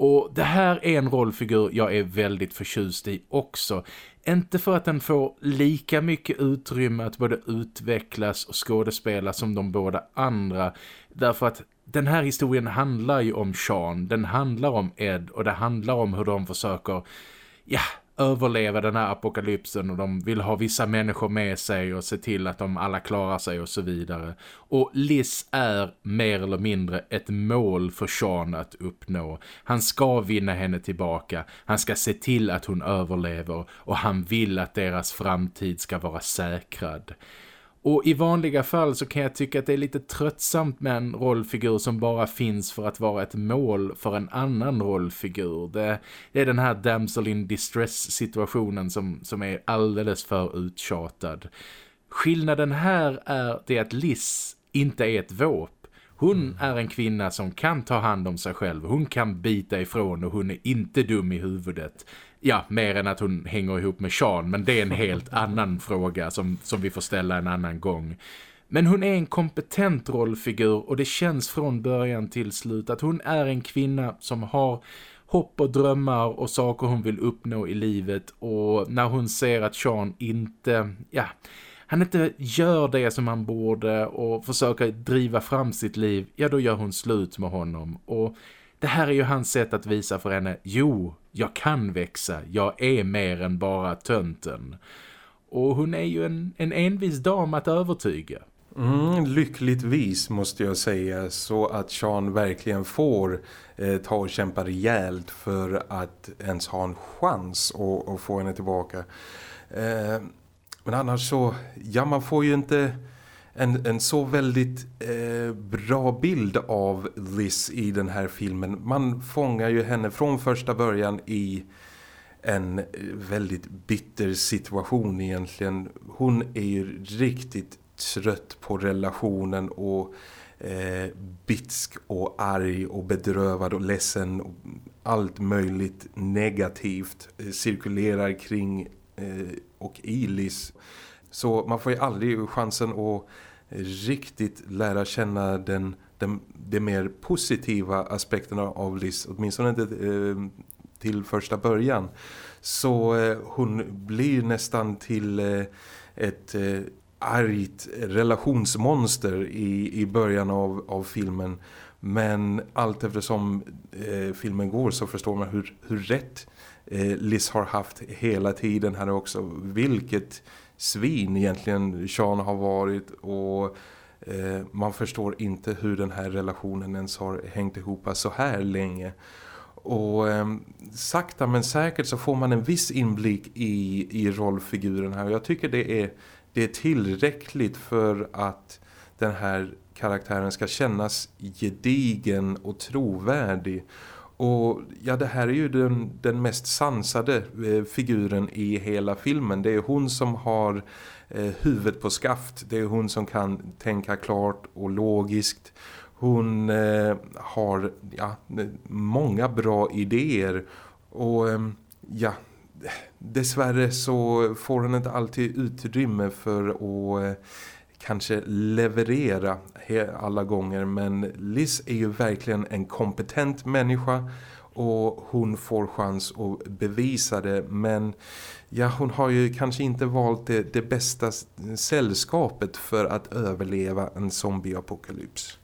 Och det här är en rollfigur jag är väldigt förtjust i också. Inte för att den får lika mycket utrymme att både utvecklas och skådespela som de båda andra. Därför att den här historien handlar ju om Sean, den handlar om Ed och det handlar om hur de försöker ja, överleva den här apokalypsen och de vill ha vissa människor med sig och se till att de alla klarar sig och så vidare. Och Liz är mer eller mindre ett mål för Sean att uppnå. Han ska vinna henne tillbaka, han ska se till att hon överlever och han vill att deras framtid ska vara säkrad. Och i vanliga fall så kan jag tycka att det är lite tröttsamt med en rollfigur som bara finns för att vara ett mål för en annan rollfigur. Det, det är den här damsel in distress situationen som, som är alldeles för uttjatad. Skillnaden här är det att Liz inte är ett våp. Hon är en kvinna som kan ta hand om sig själv. Hon kan bita ifrån och hon är inte dum i huvudet. Ja, mer än att hon hänger ihop med Sean. Men det är en helt annan fråga som, som vi får ställa en annan gång. Men hon är en kompetent rollfigur och det känns från början till slut att hon är en kvinna som har hopp och drömmar och saker hon vill uppnå i livet. Och när hon ser att Sean inte, ja, han inte gör det som han borde och försöker driva fram sitt liv, ja då gör hon slut med honom. Och det här är ju hans sätt att visa för henne, jo, jag kan växa, jag är mer än bara tönten. Och hon är ju en, en envis dam att övertyga. Mm, lyckligtvis måste jag säga så att Sean verkligen får eh, ta och kämpa rejält för att ens ha en chans att, att få henne tillbaka. Eh, men annars så, ja man får ju inte en, en så väldigt eh, bra bild av Liz i den här filmen. Man fångar ju henne från första början i en eh, väldigt bitter situation egentligen. Hon är ju riktigt trött på relationen och eh, bitsk och arg och bedrövad och ledsen och allt möjligt negativt eh, cirkulerar kring eh, och i Liz. Så man får ju aldrig chansen att riktigt lära känna den, den, de mer positiva aspekterna av Liz, åtminstone inte eh, till första början. Så eh, hon blir nästan till eh, ett eh, argt relationsmonster i, i början av, av filmen. Men allt eftersom eh, filmen går så förstår man hur, hur rätt eh, Eh, Liz har haft hela tiden här också. Vilket svin egentligen Sean har varit och eh, man förstår inte hur den här relationen ens har hängt ihop så här länge. Och eh, sakta men säkert så får man en viss inblick i, i rollfiguren här. Och jag tycker det är, det är tillräckligt för att den här karaktären ska kännas gedigen och trovärdig. Och ja, det här är ju den, den mest sansade eh, figuren i hela filmen. Det är hon som har eh, huvudet på skaft. Det är hon som kan tänka klart och logiskt. Hon eh, har ja, många bra idéer. Och eh, ja, dessvärre så får hon inte alltid utrymme för att eh, kanske leverera alla gånger men Liz är ju verkligen en kompetent människa och hon får chans att bevisa det men ja hon har ju kanske inte valt det, det bästa sällskapet för att överleva en zombieapokalyps.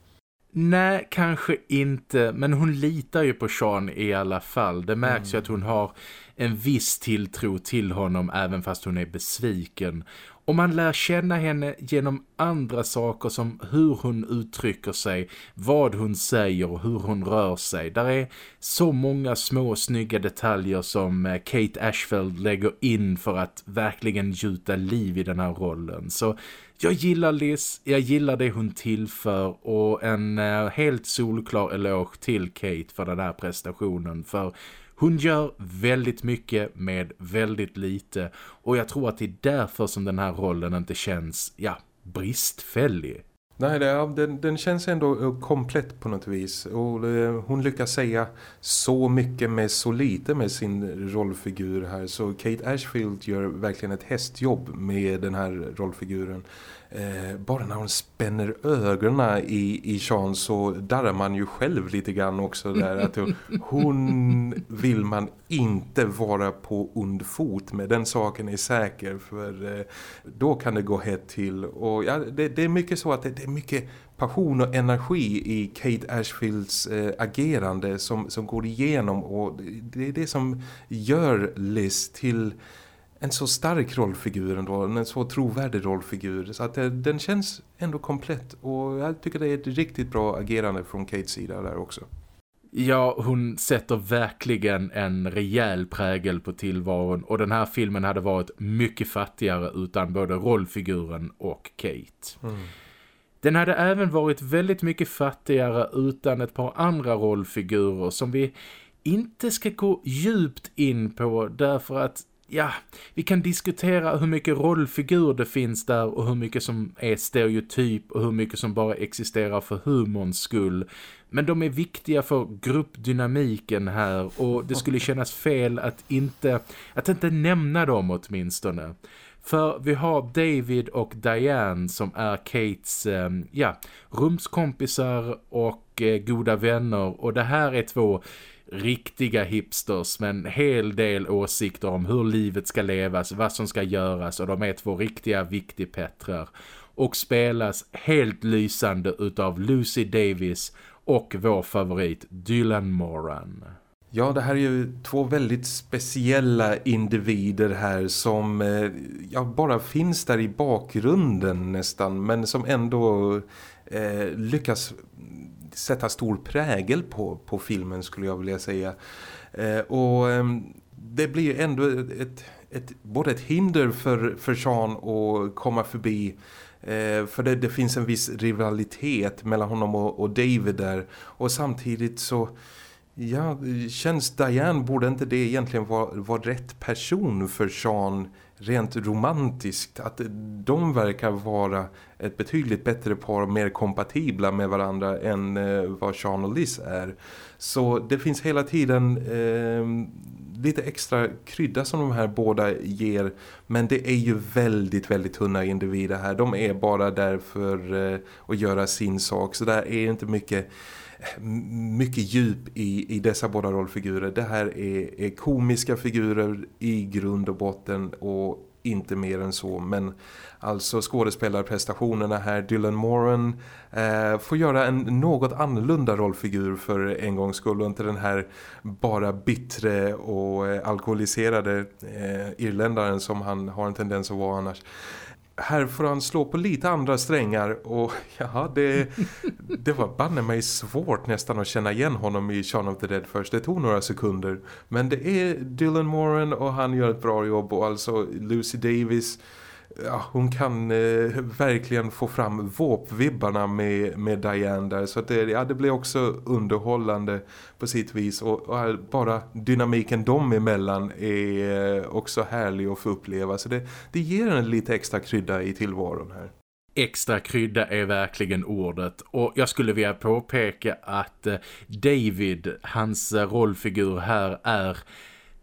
Nej, kanske inte. Men hon litar ju på Sean i alla fall. Det märks mm. ju att hon har en viss tilltro till honom även fast hon är besviken. Och man lär känna henne genom andra saker som hur hon uttrycker sig, vad hon säger och hur hon rör sig. Där är så många små snygga detaljer som eh, Kate Ashfield lägger in för att verkligen gjuta liv i den här rollen. Så jag gillar Liz, jag gillar det hon tillför och en eh, helt solklar eloge till Kate för den här prestationen. För hon gör väldigt mycket med väldigt lite och jag tror att det är därför som den här rollen inte känns, ja, bristfällig. Nej, det, den, den känns ändå eh, komplett på något vis. Och eh, hon lyckas säga så mycket med så lite med sin rollfigur här. Så Kate Ashfield gör verkligen ett hästjobb med den här rollfiguren. Eh, bara när hon spänner ögonen i, i Sean så darrar man ju själv lite grann också där att hon vill man inte vara på ond fot med. Den saken är säker för eh, då kan det gå hett till. Och ja, det, det är mycket så att det, det, är mycket passion och energi i Kate Ashfields eh, agerande som, som går igenom. Och det är det som gör Liz till en så stark rollfigur ändå, en så trovärdig rollfigur så att det, den känns ändå komplett och jag tycker det är ett riktigt bra agerande från Kates sida där också. Ja, hon sätter verkligen en rejäl prägel på tillvaron och den här filmen hade varit mycket fattigare utan både rollfiguren och Kate. Mm. Den hade även varit väldigt mycket fattigare utan ett par andra rollfigurer som vi inte ska gå djupt in på därför att ja, vi kan diskutera hur mycket rollfigur det finns där och hur mycket som är stereotyp och hur mycket som bara existerar för humorns skull. Men de är viktiga för gruppdynamiken här och det skulle kännas fel att inte, att inte nämna dem åtminstone. För vi har David och Diane som är Kates eh, ja, rumskompisar och eh, goda vänner och det här är två riktiga hipsters med en hel del åsikter om hur livet ska levas, vad som ska göras och de är två riktiga viktigpettrar och spelas helt lysande utav Lucy Davis och vår favorit Dylan Moran. Ja, det här är ju två väldigt speciella individer här som eh, ja, bara finns där i bakgrunden nästan men som ändå eh, lyckas sätta stor prägel på, på filmen skulle jag vilja säga. Eh, och eh, det blir ändå ett, ett, både ett hinder för, för Sean att komma förbi eh, för det, det, finns en viss rivalitet mellan honom och, och David där och samtidigt så Ja, känns Diane borde inte det egentligen vara, vara rätt person för Sean rent romantiskt? Att de verkar vara ett betydligt bättre par, mer kompatibla med varandra än eh, vad Sean och Liz är. Så det finns hela tiden eh, lite extra krydda som de här båda ger. Men det är ju väldigt, väldigt tunna individer här. De är bara där för eh, att göra sin sak. Så där är inte mycket mycket djup i, i dessa båda rollfigurer. Det här är, är komiska figurer i grund och botten och inte mer än så. Men alltså skådespelarprestationerna här, Dylan Moran eh, får göra en något annorlunda rollfigur för en gångs skull och inte den här bara bittre och eh, alkoholiserade eh, irländaren som han har en tendens att vara annars här får han slå på lite andra strängar och ja, det, det var banne mig svårt nästan att känna igen honom i Shaun of the Dead först. Det tog några sekunder. Men det är Dylan Moran och han gör ett bra jobb och alltså Lucy Davis ja, hon kan eh, verkligen få fram våpvibbarna med, med Diane där. Så det, ja, det blir också underhållande på sitt vis. Och, och bara dynamiken dem emellan är eh, också härlig att få uppleva. Så det, det ger en lite extra krydda i tillvaron här. Extra krydda är verkligen ordet och jag skulle vilja påpeka att eh, David, hans eh, rollfigur här är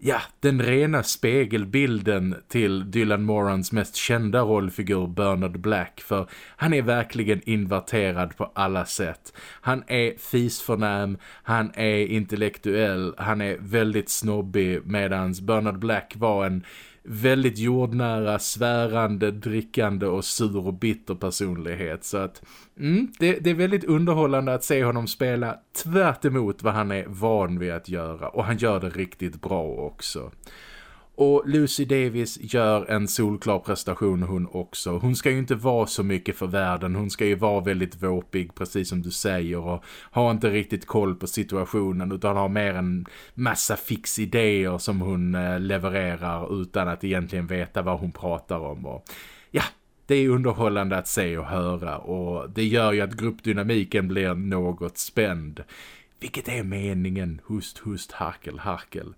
ja, den rena spegelbilden till Dylan Morans mest kända rollfigur Bernard Black för han är verkligen inverterad på alla sätt. Han är fisförnäm, han är intellektuell, han är väldigt snobbig medans Bernard Black var en väldigt jordnära, svärande, drickande och sur och bitter personlighet. Så att mm, det, det, är väldigt underhållande att se honom spela tvärt vad han är van vid att göra. Och han gör det riktigt bra också. Och Lucy Davis gör en solklar prestation hon också. Hon ska ju inte vara så mycket för världen. Hon ska ju vara väldigt våpig precis som du säger och ha inte riktigt koll på situationen utan ha mer en massa fix idéer som hon eh, levererar utan att egentligen veta vad hon pratar om. Och ja, det är underhållande att se och höra och det gör ju att gruppdynamiken blir något spänd. Vilket är meningen, hust, hust, harkel, harkel.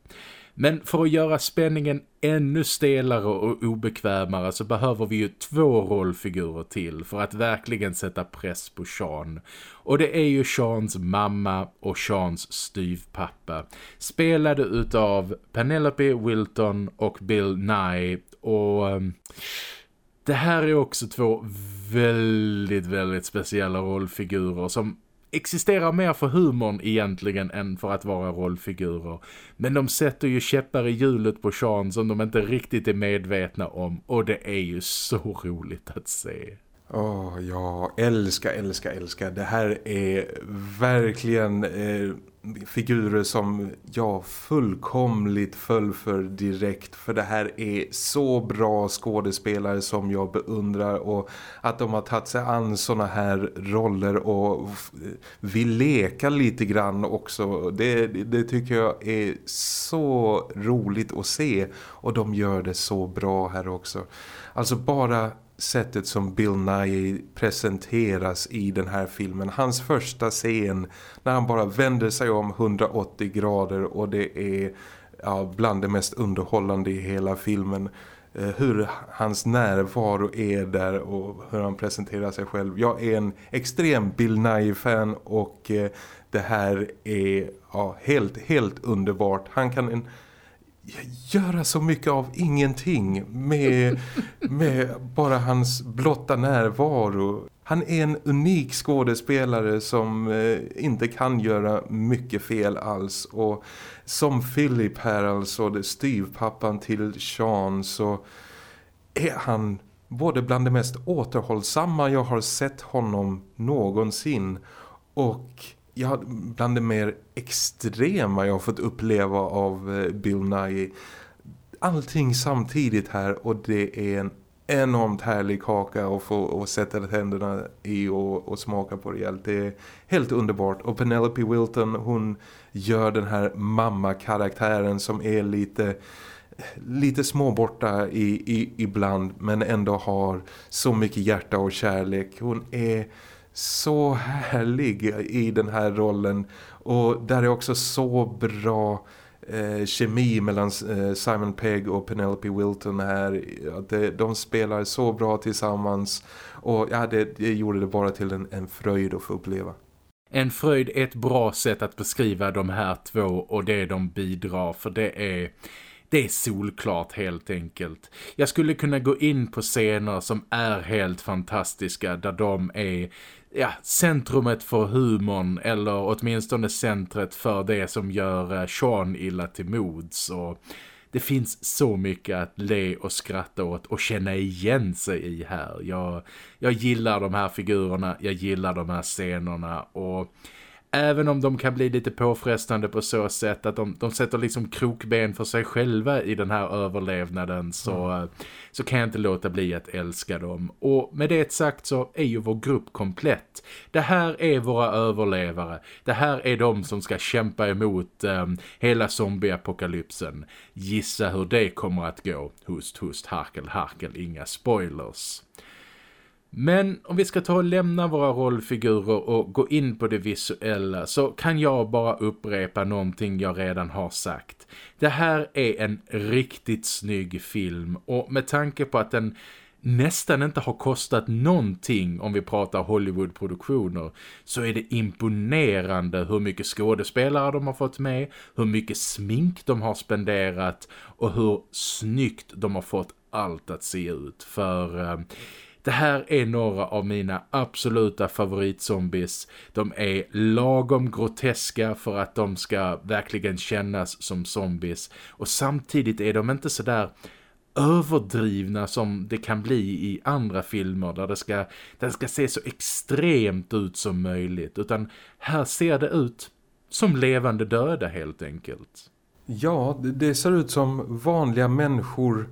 Men för att göra spänningen ännu stelare och obekvämare så behöver vi ju två rollfigurer till för att verkligen sätta press på Sean. Och det är ju Seans mamma och Seans styvpappa. Spelade utav Penelope Wilton och Bill Nye och... Ehm, det här är också två väldigt, väldigt speciella rollfigurer som existerar mer för humorn egentligen än för att vara rollfigurer. Men de sätter ju käppar i hjulet på Sean som de inte riktigt är medvetna om och det är ju så roligt att se. Åh, oh, ja, älska, älska, älska. Det här är verkligen eh, figurer som jag fullkomligt föll för direkt. För det här är så bra skådespelare som jag beundrar. Och att de har tagit sig an såna här roller och vill leka lite grann också. Det, det tycker jag är så roligt att se. Och de gör det så bra här också. Alltså bara sättet som Bill Nye presenteras i den här filmen. Hans första scen när han bara vänder sig om 180 grader och det är ja, bland det mest underhållande i hela filmen. Eh, hur hans närvaro är där och hur han presenterar sig själv. Jag är en extrem Bill Nye-fan och eh, det här är ja, helt, helt underbart. Han kan en göra så mycket av ingenting med, med bara hans blotta närvaro. Han är en unik skådespelare som eh, inte kan göra mycket fel alls och som Philip här alltså, det styvpappan till Sean så är han både bland det mest återhållsamma jag har sett honom någonsin och ja, bland det mer extrema jag har fått uppleva av eh, Bill Nye. Allting samtidigt här och det är en enormt härlig kaka att få och sätta tänderna i och, och smaka på rejält. Det är helt underbart. Och Penelope Wilton hon gör den här mamma-karaktären som är lite lite småborta i, i, ibland men ändå har så mycket hjärta och kärlek. Hon är så härlig i den här rollen och där är också så bra eh, kemi mellan eh, Simon Pegg och Penelope Wilton här. Att det, de spelar så bra tillsammans och ja, det, det gjorde det bara till en, en fröjd att få uppleva. En fröjd är ett bra sätt att beskriva de här två och det de bidrar för det är det är solklart helt enkelt. Jag skulle kunna gå in på scener som är helt fantastiska där de är ja, centrumet för humorn eller åtminstone centret för det som gör eh, Sean illa till mods och det finns så mycket att le och skratta åt och känna igen sig i här. Jag, jag gillar de här figurerna, jag gillar de här scenerna och Även om de kan bli lite påfrestande på så sätt att de, de sätter liksom krokben för sig själva i den här överlevnaden så, mm. så kan jag inte låta bli att älska dem. Och med det sagt så är ju vår grupp komplett. Det här är våra överlevare. Det här är de som ska kämpa emot um, hela zombieapokalypsen. Gissa hur det kommer att gå. Hust, hust, harkel, harkel, inga spoilers. Men om vi ska ta och lämna våra rollfigurer och gå in på det visuella så kan jag bara upprepa någonting jag redan har sagt. Det här är en riktigt snygg film och med tanke på att den nästan inte har kostat någonting om vi pratar Hollywood-produktioner så är det imponerande hur mycket skådespelare de har fått med, hur mycket smink de har spenderat och hur snyggt de har fått allt att se ut. För eh, det här är några av mina absoluta favoritzombies. De är lagom groteska för att de ska verkligen kännas som zombies. Och samtidigt är de inte så där överdrivna som det kan bli i andra filmer där det ska, det ska se så extremt ut som möjligt. Utan här ser det ut som levande döda helt enkelt. Ja, det ser ut som vanliga människor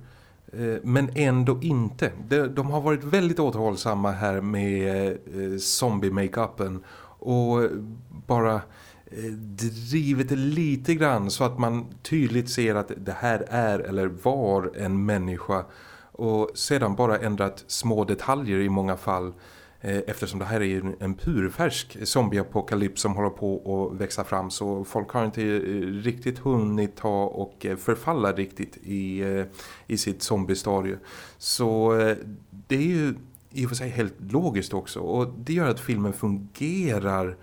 Eh, men ändå inte. De har varit väldigt återhållsamma här med eh, zombie-makeupen och bara eh, drivit det lite grann så att man tydligt ser att det här är eller var en människa och sedan bara ändrat små detaljer i många fall Eh, Eh, eftersom det här är en purfärsk zombieapokalyps som håller på att växa fram så folk har inte eh, riktigt hunnit ta och eh, förfalla riktigt i, i sitt zombiestadie. Så det är ju i och för sig helt logiskt också och det gör att filmen fungerar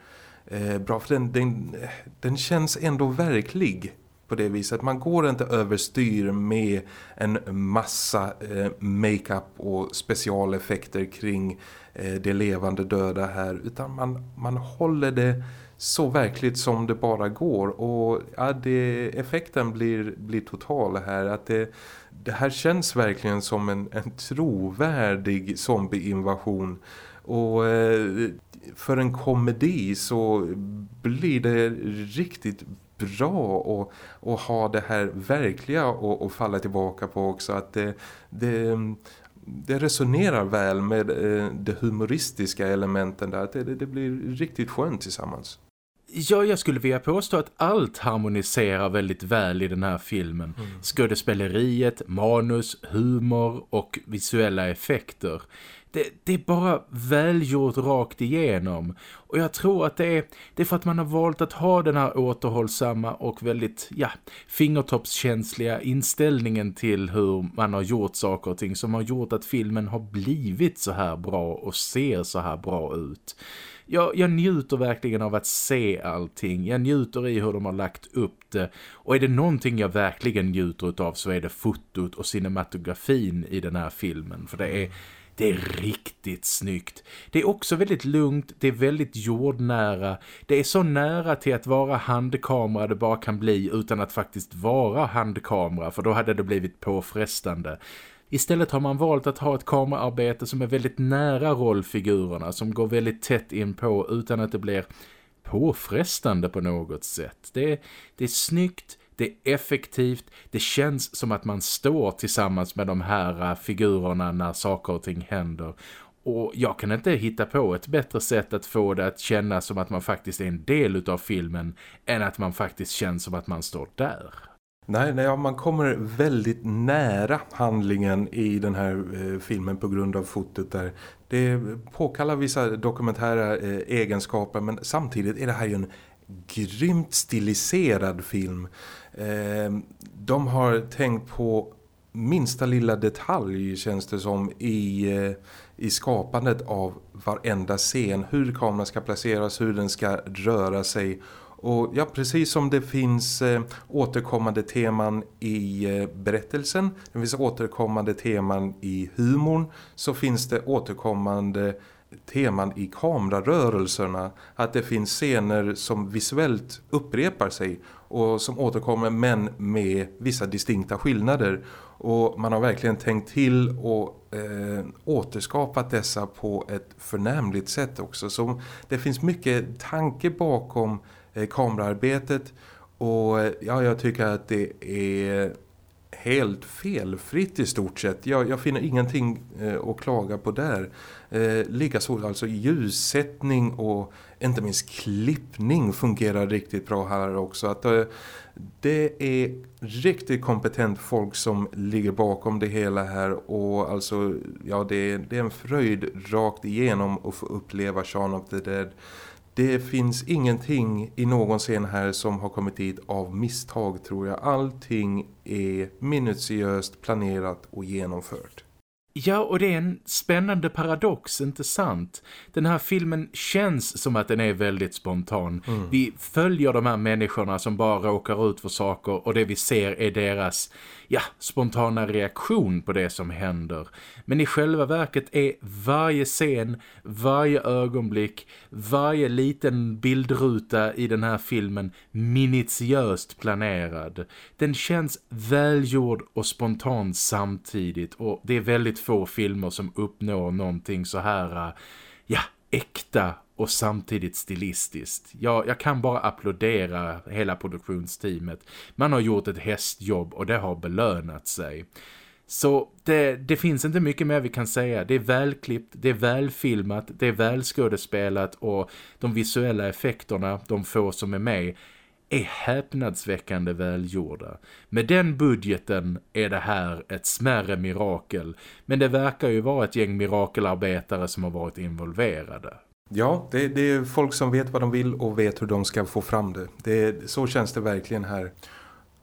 bra för den, den, den känns ändå verklig på det viset. Man går inte överstyr med en massa eh, makeup och specialeffekter kring eh, det levande döda här. Utan man, man håller det så verkligt som det bara går. Och ja, det, effekten blir, blir total här. Att det, det här känns verkligen som en, en trovärdig zombieinvasion. Och eh, för en komedi så blir det riktigt bra att, att ha det här verkliga att falla tillbaka på också. Att det, det, det resonerar väl med eh, de humoristiska elementen där. Det, det blir riktigt skönt tillsammans. Ja, jag skulle vilja påstå att allt harmoniserar väldigt väl i den här filmen. Mm. Skådespeleriet, manus, humor och visuella effekter det, det, är bara välgjort rakt igenom. Och jag tror att det är, det är för att man har valt att ha den här återhållsamma och väldigt ja, fingertoppskänsliga inställningen till hur man har gjort saker och ting som har gjort att filmen har blivit så här bra och ser så här bra ut. Jag, jag njuter verkligen av att se allting. Jag njuter i hur de har lagt upp det. Och är det någonting jag verkligen njuter av så är det fotot och cinematografin i den här filmen. För det är det är riktigt snyggt. Det är också väldigt lugnt, det är väldigt jordnära. Det är så nära till att vara handkamera det bara kan bli utan att faktiskt vara handkamera för då hade det blivit påfrestande. Istället har man valt att ha ett kameraarbete som är väldigt nära rollfigurerna som går väldigt tätt in på utan att det blir påfrestande på något sätt. Det, det är snyggt, det är effektivt, det känns som att man står tillsammans med de här eh, figurerna när saker och ting händer. Och jag kan inte hitta på ett bättre sätt att få det att kännas som att man faktiskt är en del av filmen än att man faktiskt känns som att man står där. Nej, nej man kommer väldigt nära handlingen i den här eh, filmen på grund av fotot där. Det påkallar vissa dokumentära eh, egenskaper men samtidigt är det här ju en grymt stiliserad film. Eh, de har tänkt på minsta lilla detalj känns det som i, eh, i skapandet av varenda scen. Hur kameran ska placeras, hur den ska röra sig och ja, precis som det finns eh, återkommande teman i eh, berättelsen, det finns återkommande teman i humorn, så finns det återkommande teman i kamerarörelserna. Att det finns scener som visuellt upprepar sig och som återkommer men med vissa distinkta skillnader. Och man har verkligen tänkt till och eh, återskapat dessa på ett förnämligt sätt också. Så det finns mycket tanke bakom eh, kamerarbetet och eh, ja, jag tycker att det är helt felfritt i stort sett. Jag, jag finner ingenting eh, att klaga på där. Eh, likaså alltså ljussättning och inte minst klippning fungerar riktigt bra här också. Att, eh, det är riktigt kompetent folk som ligger bakom det hela här och alltså ja det, det är en fröjd rakt igenom att få uppleva Shaun of the Dead. Det finns ingenting i någon scen här som har kommit dit av misstag tror jag. Allting är minutiöst planerat och genomfört. Ja, och det är en spännande paradox, inte sant? Den här filmen känns som att den är väldigt spontan. Mm. Vi följer de här människorna som bara råkar ut för saker och det vi ser är deras ja, spontana reaktion på det som händer. Men i själva verket är varje scen, varje ögonblick, varje liten bildruta i den här filmen minutiöst planerad. Den känns välgjord och spontan samtidigt och det är väldigt få filmer som uppnår någonting så här, eh, ja, äkta och samtidigt stilistiskt. Jag, jag kan bara applådera hela produktionsteamet. Man har gjort ett hästjobb och det har belönat sig. Så det, det, finns inte mycket mer vi kan säga. Det är välklippt, det är välfilmat, det är välskådespelat och de visuella effekterna, de få som är med, är häpnadsväckande välgjorda. Med den budgeten är det här ett smärre mirakel, men det verkar ju vara ett gäng mirakelarbetare som har varit involverade. Ja, det, det, är folk som vet vad de vill och vet hur de ska få fram det. det så känns det verkligen här.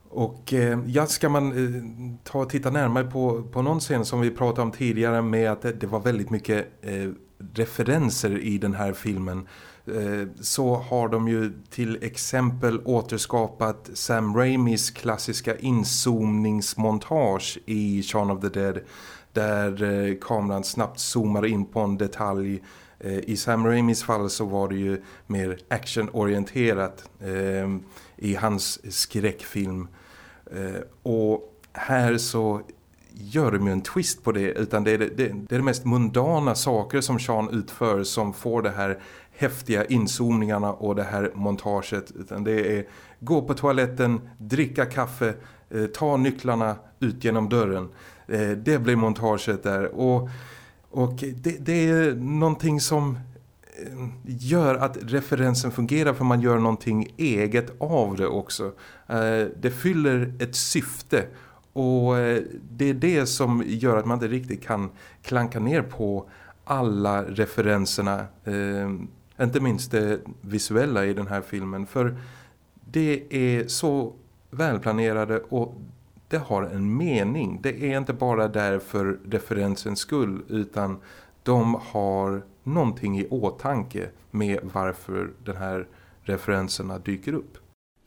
Och eh, ja, ska man eh, ta och titta närmare på, på någon scen som vi pratade om tidigare med att det, det var väldigt mycket eh, referenser i den här filmen Eh, så har de ju till exempel återskapat Sam Raimis klassiska inzoomningsmontage i Shaun of the Dead där eh, kameran snabbt zoomar in på en detalj eh, I Sam Raimis fall så var det ju mer actionorienterat eh, i hans skräckfilm. Eh, och här så gör de ju en twist på det utan det är det, det, det är de mest mundana saker som Sean utför som får det här häftiga inzoomningarna och det här montaget utan det är gå på toaletten, dricka kaffe, eh, ta nycklarna ut genom dörren. Eh, det blir montaget där och och det, det är någonting som eh, gör att referensen fungerar för man gör någonting eget av det också. Eh, det fyller ett syfte och eh, det är det som gör att man inte riktigt kan klanka ner på alla referenserna. Inte minst det visuella i den här filmen för det är så välplanerade och det har en mening. Det är inte bara där för referensens skull utan de har någonting i åtanke med varför den här referenserna dyker upp.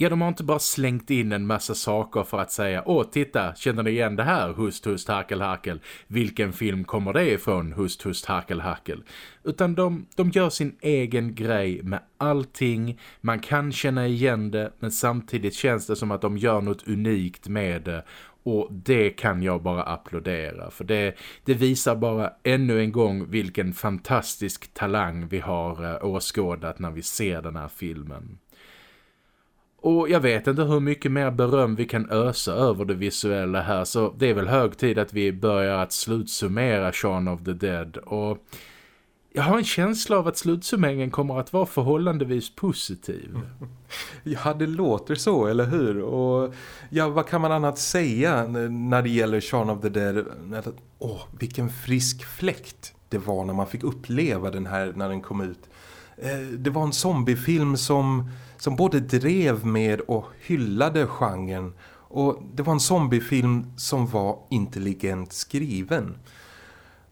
Ja, de har inte bara slängt in en massa saker för att säga Åh, titta, känner ni igen det här? Hust, hust, harkel, harkel. Vilken film kommer det ifrån? Hust, hust, harkel, harkel. Utan de, de gör sin egen grej med allting. Man kan känna igen det, men samtidigt känns det som att de gör något unikt med det. Och det kan jag bara applådera för det, det visar bara ännu en gång vilken fantastisk talang vi har eh, åskådat när vi ser den här filmen. Och jag vet inte hur mycket mer beröm vi kan ösa över det visuella här så det är väl hög tid att vi börjar att slutsummera Shaun of the Dead och jag har en känsla av att slutsummeringen kommer att vara förhållandevis positiv. Ja, det låter så, eller hur? Och ja, vad kan man annat säga när det gäller Shaun of the Dead? Åh, vilken frisk fläkt det var när man fick uppleva den här när den kom ut. Eh, det var en zombiefilm som, som både drev med och hyllade genren. Och det var en zombiefilm som var intelligent skriven.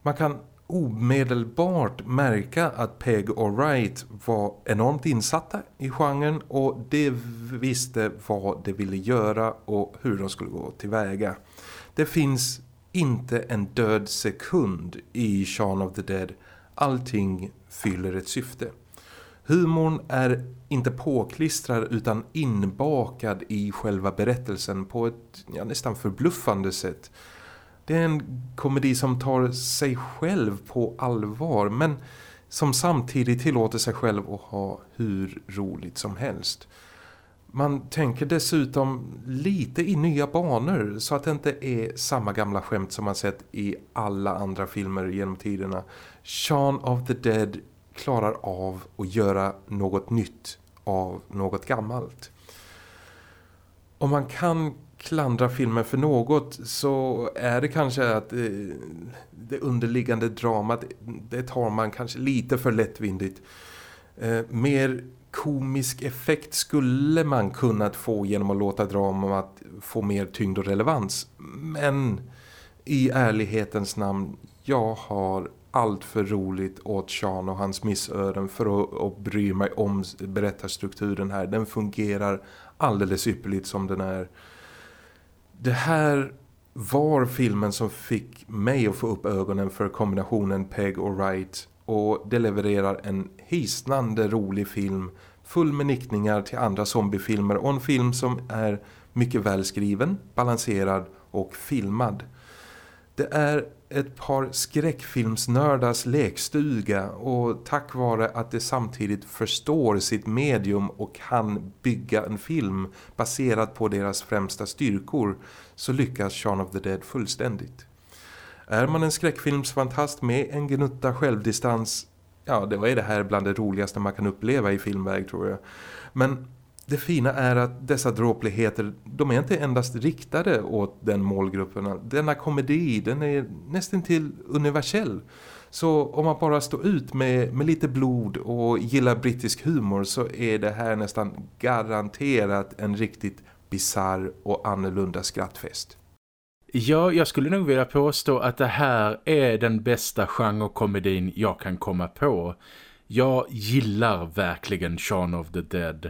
Man kan omedelbart märka att Peg och Wright var enormt insatta i genren och de visste vad de ville göra och hur de skulle gå tillväga. Det finns inte en död sekund i Shaun of the Dead. Allting fyller ett syfte. Humorn är inte påklistrad utan inbakad i själva berättelsen på ett ja, nästan förbluffande sätt. Det är en komedi som tar sig själv på allvar men som samtidigt tillåter sig själv att ha hur roligt som helst. Man tänker dessutom lite i nya banor så att det inte är samma gamla skämt som man sett i alla andra filmer genom tiderna. Shaun of the Dead klarar av att göra något nytt av något gammalt. Om man kan klandra filmen för något så är det kanske att eh, det underliggande dramat det tar man kanske lite för lättvindigt. Eh, mer komisk effekt skulle man kunnat få genom att låta dramat få mer tyngd och relevans. Men i ärlighetens namn, jag har allt för roligt åt Sean och hans missöden för att, att bry mig om berättarstrukturen här. Den fungerar alldeles ypperligt som den är det här var filmen som fick mig att få upp ögonen för kombinationen Peg och Wright och det levererar en hisnande rolig film full med nickningar till andra zombiefilmer och en film som är mycket välskriven, balanserad och filmad. Det är ett par skräckfilmsnördars lekstuga och tack vare att det samtidigt förstår sitt medium och kan bygga en film baserad på deras främsta styrkor så lyckas Shaun of the Dead fullständigt. Är man en skräckfilmsfantast med en gnutta självdistans, ja det var det här bland det roligaste man kan uppleva i filmväg tror jag. Men det fina är att dessa dråpligheter, de är inte endast riktade åt den målgruppen. Denna komedi, den är nästan till universell. Så om man bara står ut med, med lite blod och gillar brittisk humor så är det här nästan garanterat en riktigt bizarr och annorlunda skrattfest. Ja, jag skulle nog vilja påstå att det här är den bästa genrekomedin jag kan komma på. Jag gillar verkligen Shaun of the Dead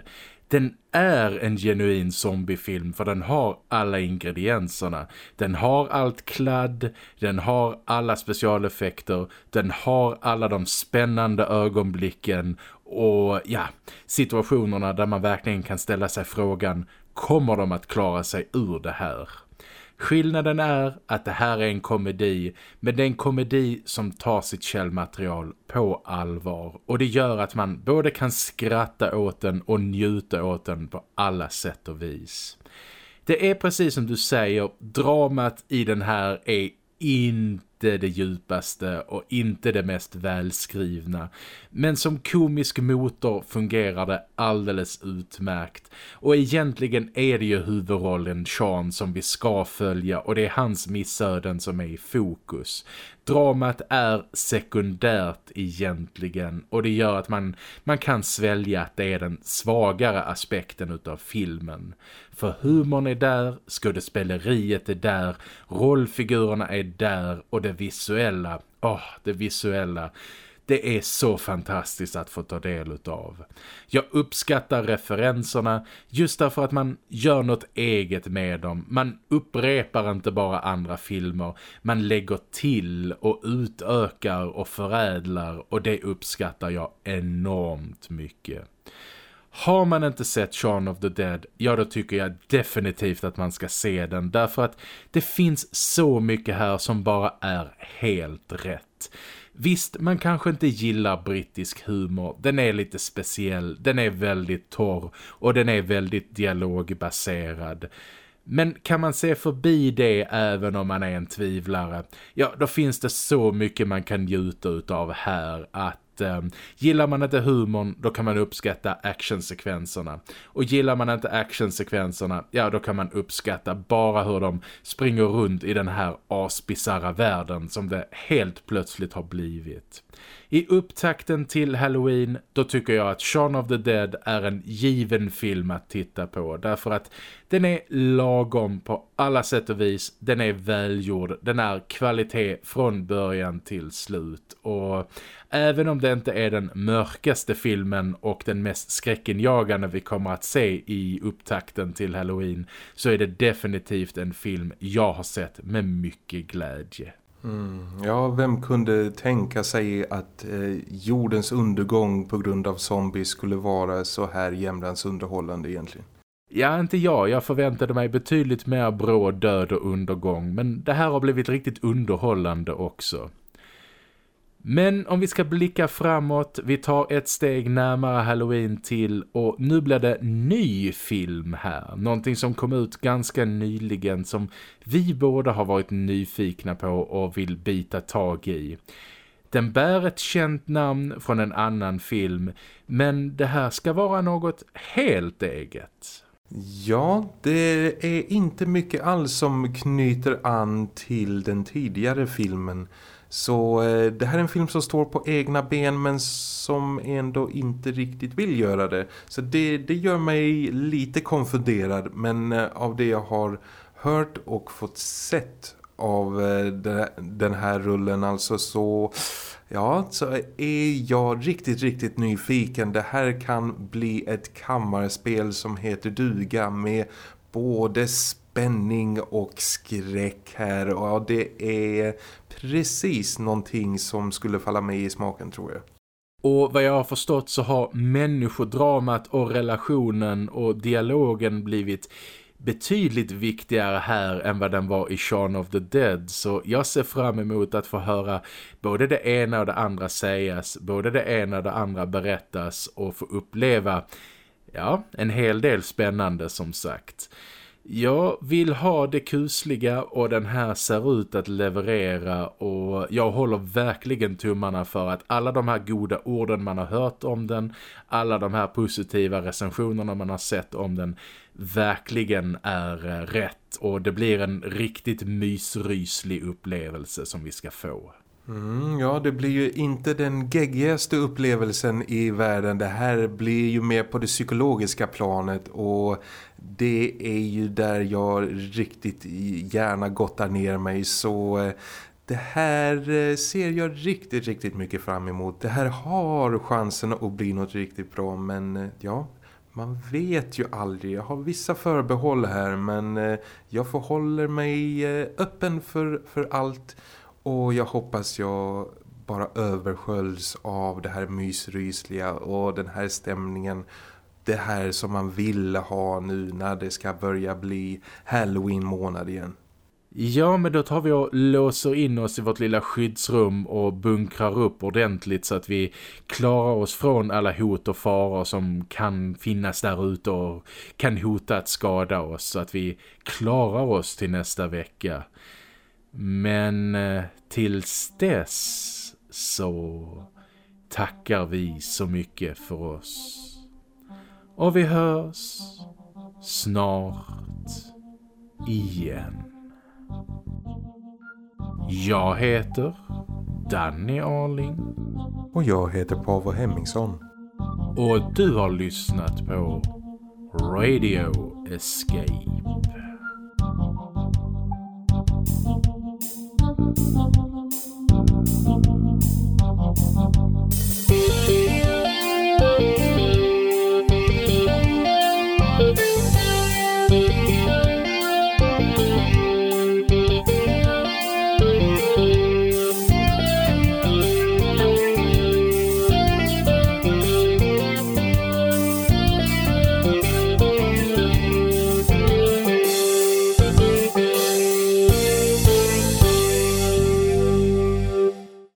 den är en genuin zombiefilm för den har alla ingredienserna. Den har allt kladd, den har alla specialeffekter, den har alla de spännande ögonblicken och ja, situationerna där man verkligen kan ställa sig frågan kommer de att klara sig ur det här? Skillnaden är att det här är en komedi, men det är en komedi som tar sitt källmaterial på allvar. Och det gör att man både kan skratta åt den och njuta åt den på alla sätt och vis. Det är precis som du säger, dramat i den här är inte inte det djupaste och inte det mest välskrivna. Men som komisk motor fungerar det alldeles utmärkt. Och egentligen är det ju huvudrollen Sean som vi ska följa och det är hans missöden som är i fokus. Dramat är sekundärt egentligen och det gör att man, man kan svälja att det är den svagare aspekten utav filmen. För humorn är där, skådespeleriet är där, rollfigurerna är där och det visuella, åh, oh, det visuella det är så fantastiskt att få ta del av. Jag uppskattar referenserna just därför att man gör något eget med dem. Man upprepar inte bara andra filmer. Man lägger till och utökar och förädlar och det uppskattar jag enormt mycket. Har man inte sett Shaun of the Dead, ja då tycker jag definitivt att man ska se den. Därför att det finns så mycket här som bara är helt rätt. Visst, man kanske inte gillar brittisk humor. Den är lite speciell, den är väldigt torr och den är väldigt dialogbaserad. Men kan man se förbi det även om man är en tvivlare? Ja, då finns det så mycket man kan njuta av här att Eh, gillar man inte humorn då kan man uppskatta actionsekvenserna. Och gillar man inte actionsekvenserna, ja då kan man uppskatta bara hur de springer runt i den här asbisarra världen som det helt plötsligt har blivit. I upptakten till Halloween då tycker jag att Shaun of the Dead är en given film att titta på därför att den är lagom på alla sätt och vis. Den är välgjord. Den är kvalitet från början till slut. Och även om det inte är den mörkaste filmen och den mest skräckenjagande vi kommer att se i upptakten till Halloween så är det definitivt en film jag har sett med mycket glädje. Mm, ja, vem kunde tänka sig att eh, jordens undergång på grund av zombies skulle vara så här jämlans underhållande egentligen? Ja, inte jag. Jag förväntade mig betydligt mer bråd, död och undergång. Men det här har blivit riktigt underhållande också. Men om vi ska blicka framåt, vi tar ett steg närmare Halloween till och nu blir det ny film här. Någonting som kom ut ganska nyligen som vi båda har varit nyfikna på och vill bita tag i. Den bär ett känt namn från en annan film men det här ska vara något helt eget. Ja, det är inte mycket alls som knyter an till den tidigare filmen. Så eh, det här är en film som står på egna ben men som ändå inte riktigt vill göra det. Så det, det gör mig lite konfunderad men eh, av det jag har hört och fått sett av eh, den här rullen alltså så ja så är jag riktigt riktigt nyfiken. Det här kan bli ett kammarspel som heter duga med både spänning och skräck här och ja, det är precis någonting som skulle falla mig i smaken tror jag. Och vad jag har förstått så har människodramat och relationen och dialogen blivit betydligt viktigare här än vad den var i Shaun of the Dead så jag ser fram emot att få höra både det ena och det andra sägas, både det ena och det andra berättas och få uppleva ja, en hel del spännande som sagt. Jag vill ha det kusliga och den här ser ut att leverera och jag håller verkligen tummarna för att alla de här goda orden man har hört om den, alla de här positiva recensionerna man har sett om den verkligen är eh, rätt och det blir en riktigt mysryslig upplevelse som vi ska få. Mm, ja, det blir ju inte den geggigaste upplevelsen i världen. Det här blir ju mer på det psykologiska planet och det är ju där jag riktigt gärna gottar ner mig så eh, det här eh, ser jag riktigt, riktigt mycket fram emot. Det här har chansen att bli något riktigt bra men eh, ja, man vet ju aldrig. Jag har vissa förbehåll här men jag förhåller mig öppen för, för allt och jag hoppas jag bara översköljs av det här mysrysliga och den här stämningen. Det här som man vill ha nu när det ska börja bli Halloween månad igen. Ja, men då tar vi och låser in oss i vårt lilla skyddsrum och bunkrar upp ordentligt så att vi klarar oss från alla hot och faror som kan finnas där ute och kan hota att skada oss så att vi klarar oss till nästa vecka. Men eh, tills dess så tackar vi så mycket för oss. Och vi hörs snart igen. Jag heter Danny Arling. Och jag heter Paavo Hemmingsson. Och du har lyssnat på Radio Escape. Mm-hmm.